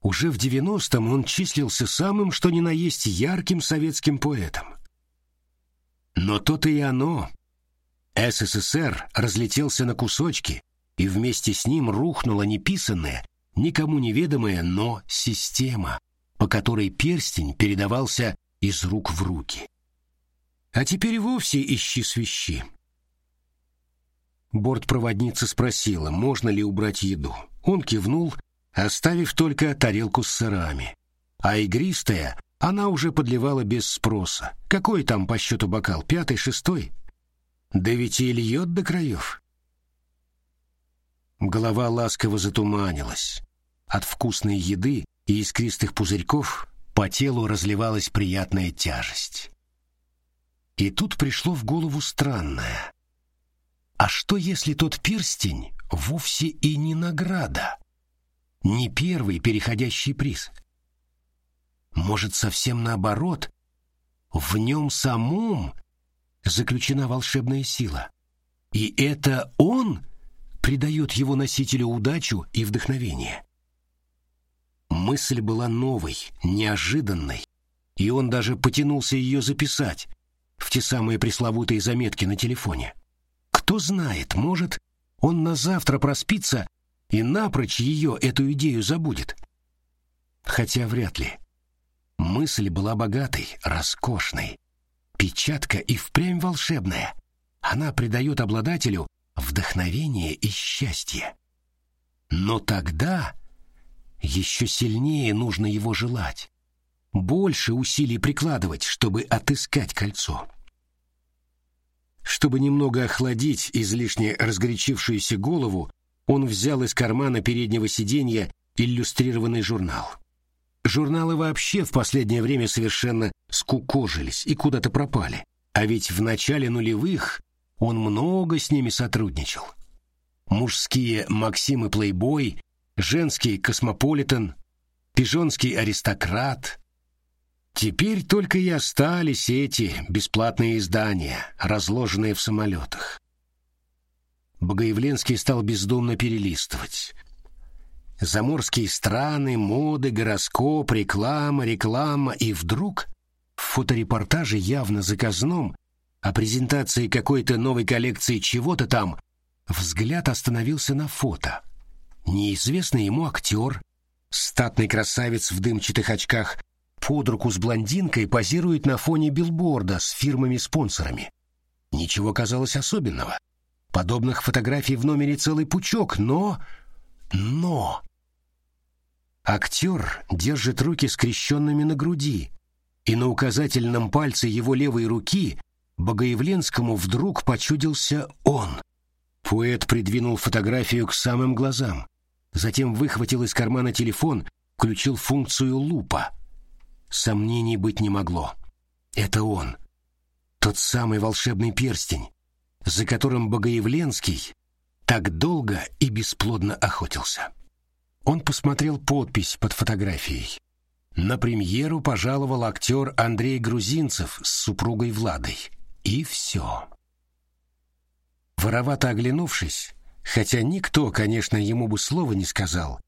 Уже в девяностом он числился самым, что ни на есть, ярким советским поэтом. Но то-то и оно. СССР разлетелся на кусочки, и вместе с ним рухнула неписанная, никому неведомая, но система, по которой перстень передавался из рук в руки. А теперь вовсе ищи свищи. Бортпроводница спросила, можно ли убрать еду. Он кивнул, оставив только тарелку с сырами. А игристая она уже подливала без спроса. Какой там по счету бокал? Пятый, шестой? Да ведь и льет до краев. Голова ласково затуманилась. От вкусной еды и искристых пузырьков по телу разливалась приятная тяжесть. И тут пришло в голову странное. А что, если тот перстень вовсе и не награда? Не первый переходящий приз? Может, совсем наоборот? В нем самом заключена волшебная сила. И это он придает его носителю удачу и вдохновение. Мысль была новой, неожиданной, и он даже потянулся ее записать в те самые пресловутые заметки на телефоне. Кто знает, может, он на завтра проспится и напрочь ее, эту идею, забудет. Хотя вряд ли. Мысль была богатой, роскошной. Печатка и впрямь волшебная. Она придает обладателю вдохновение и счастье. Но тогда еще сильнее нужно его желать, больше усилий прикладывать, чтобы отыскать кольцо. Чтобы немного охладить излишне разгорячившуюся голову, он взял из кармана переднего сиденья иллюстрированный журнал. Журналы вообще в последнее время совершенно скукожились и куда-то пропали. А ведь в начале нулевых он много с ними сотрудничал. Мужские «Максим» и «Плейбой», женский «Космополитен», пижонский «Аристократ». Теперь только и остались эти бесплатные издания, разложенные в самолетах. Богоявленский стал бездумно перелистывать. Заморские страны, моды, гороскоп, реклама, реклама, и вдруг в фоторепортаже явно заказном о презентации какой-то новой коллекции чего-то там взгляд остановился на фото — Неизвестный ему актер, статный красавец в дымчатых очках, под руку с блондинкой позирует на фоне билборда с фирмами-спонсорами. Ничего казалось особенного. Подобных фотографий в номере целый пучок, но... Но... Актер держит руки скрещенными на груди, и на указательном пальце его левой руки Богоявленскому вдруг почудился он. Поэт придвинул фотографию к самым глазам. Затем выхватил из кармана телефон, включил функцию лупа. Сомнений быть не могло. Это он. Тот самый волшебный перстень, за которым Богоявленский так долго и бесплодно охотился. Он посмотрел подпись под фотографией. На премьеру пожаловал актер Андрей Грузинцев с супругой Владой. И все. Воровато оглянувшись, Хотя никто, конечно, ему бы слова не сказал.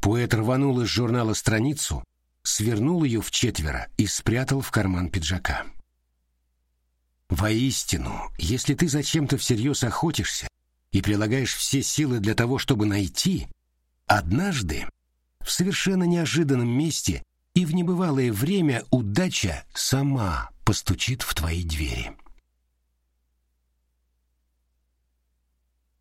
Поэт рванул из журнала страницу, свернул ее в четверо и спрятал в карман пиджака. Воистину, если ты зачем-то всерьез охотишься и прилагаешь все силы для того, чтобы найти, однажды, в совершенно неожиданном месте и в небывалое время удача сама постучит в твои двери.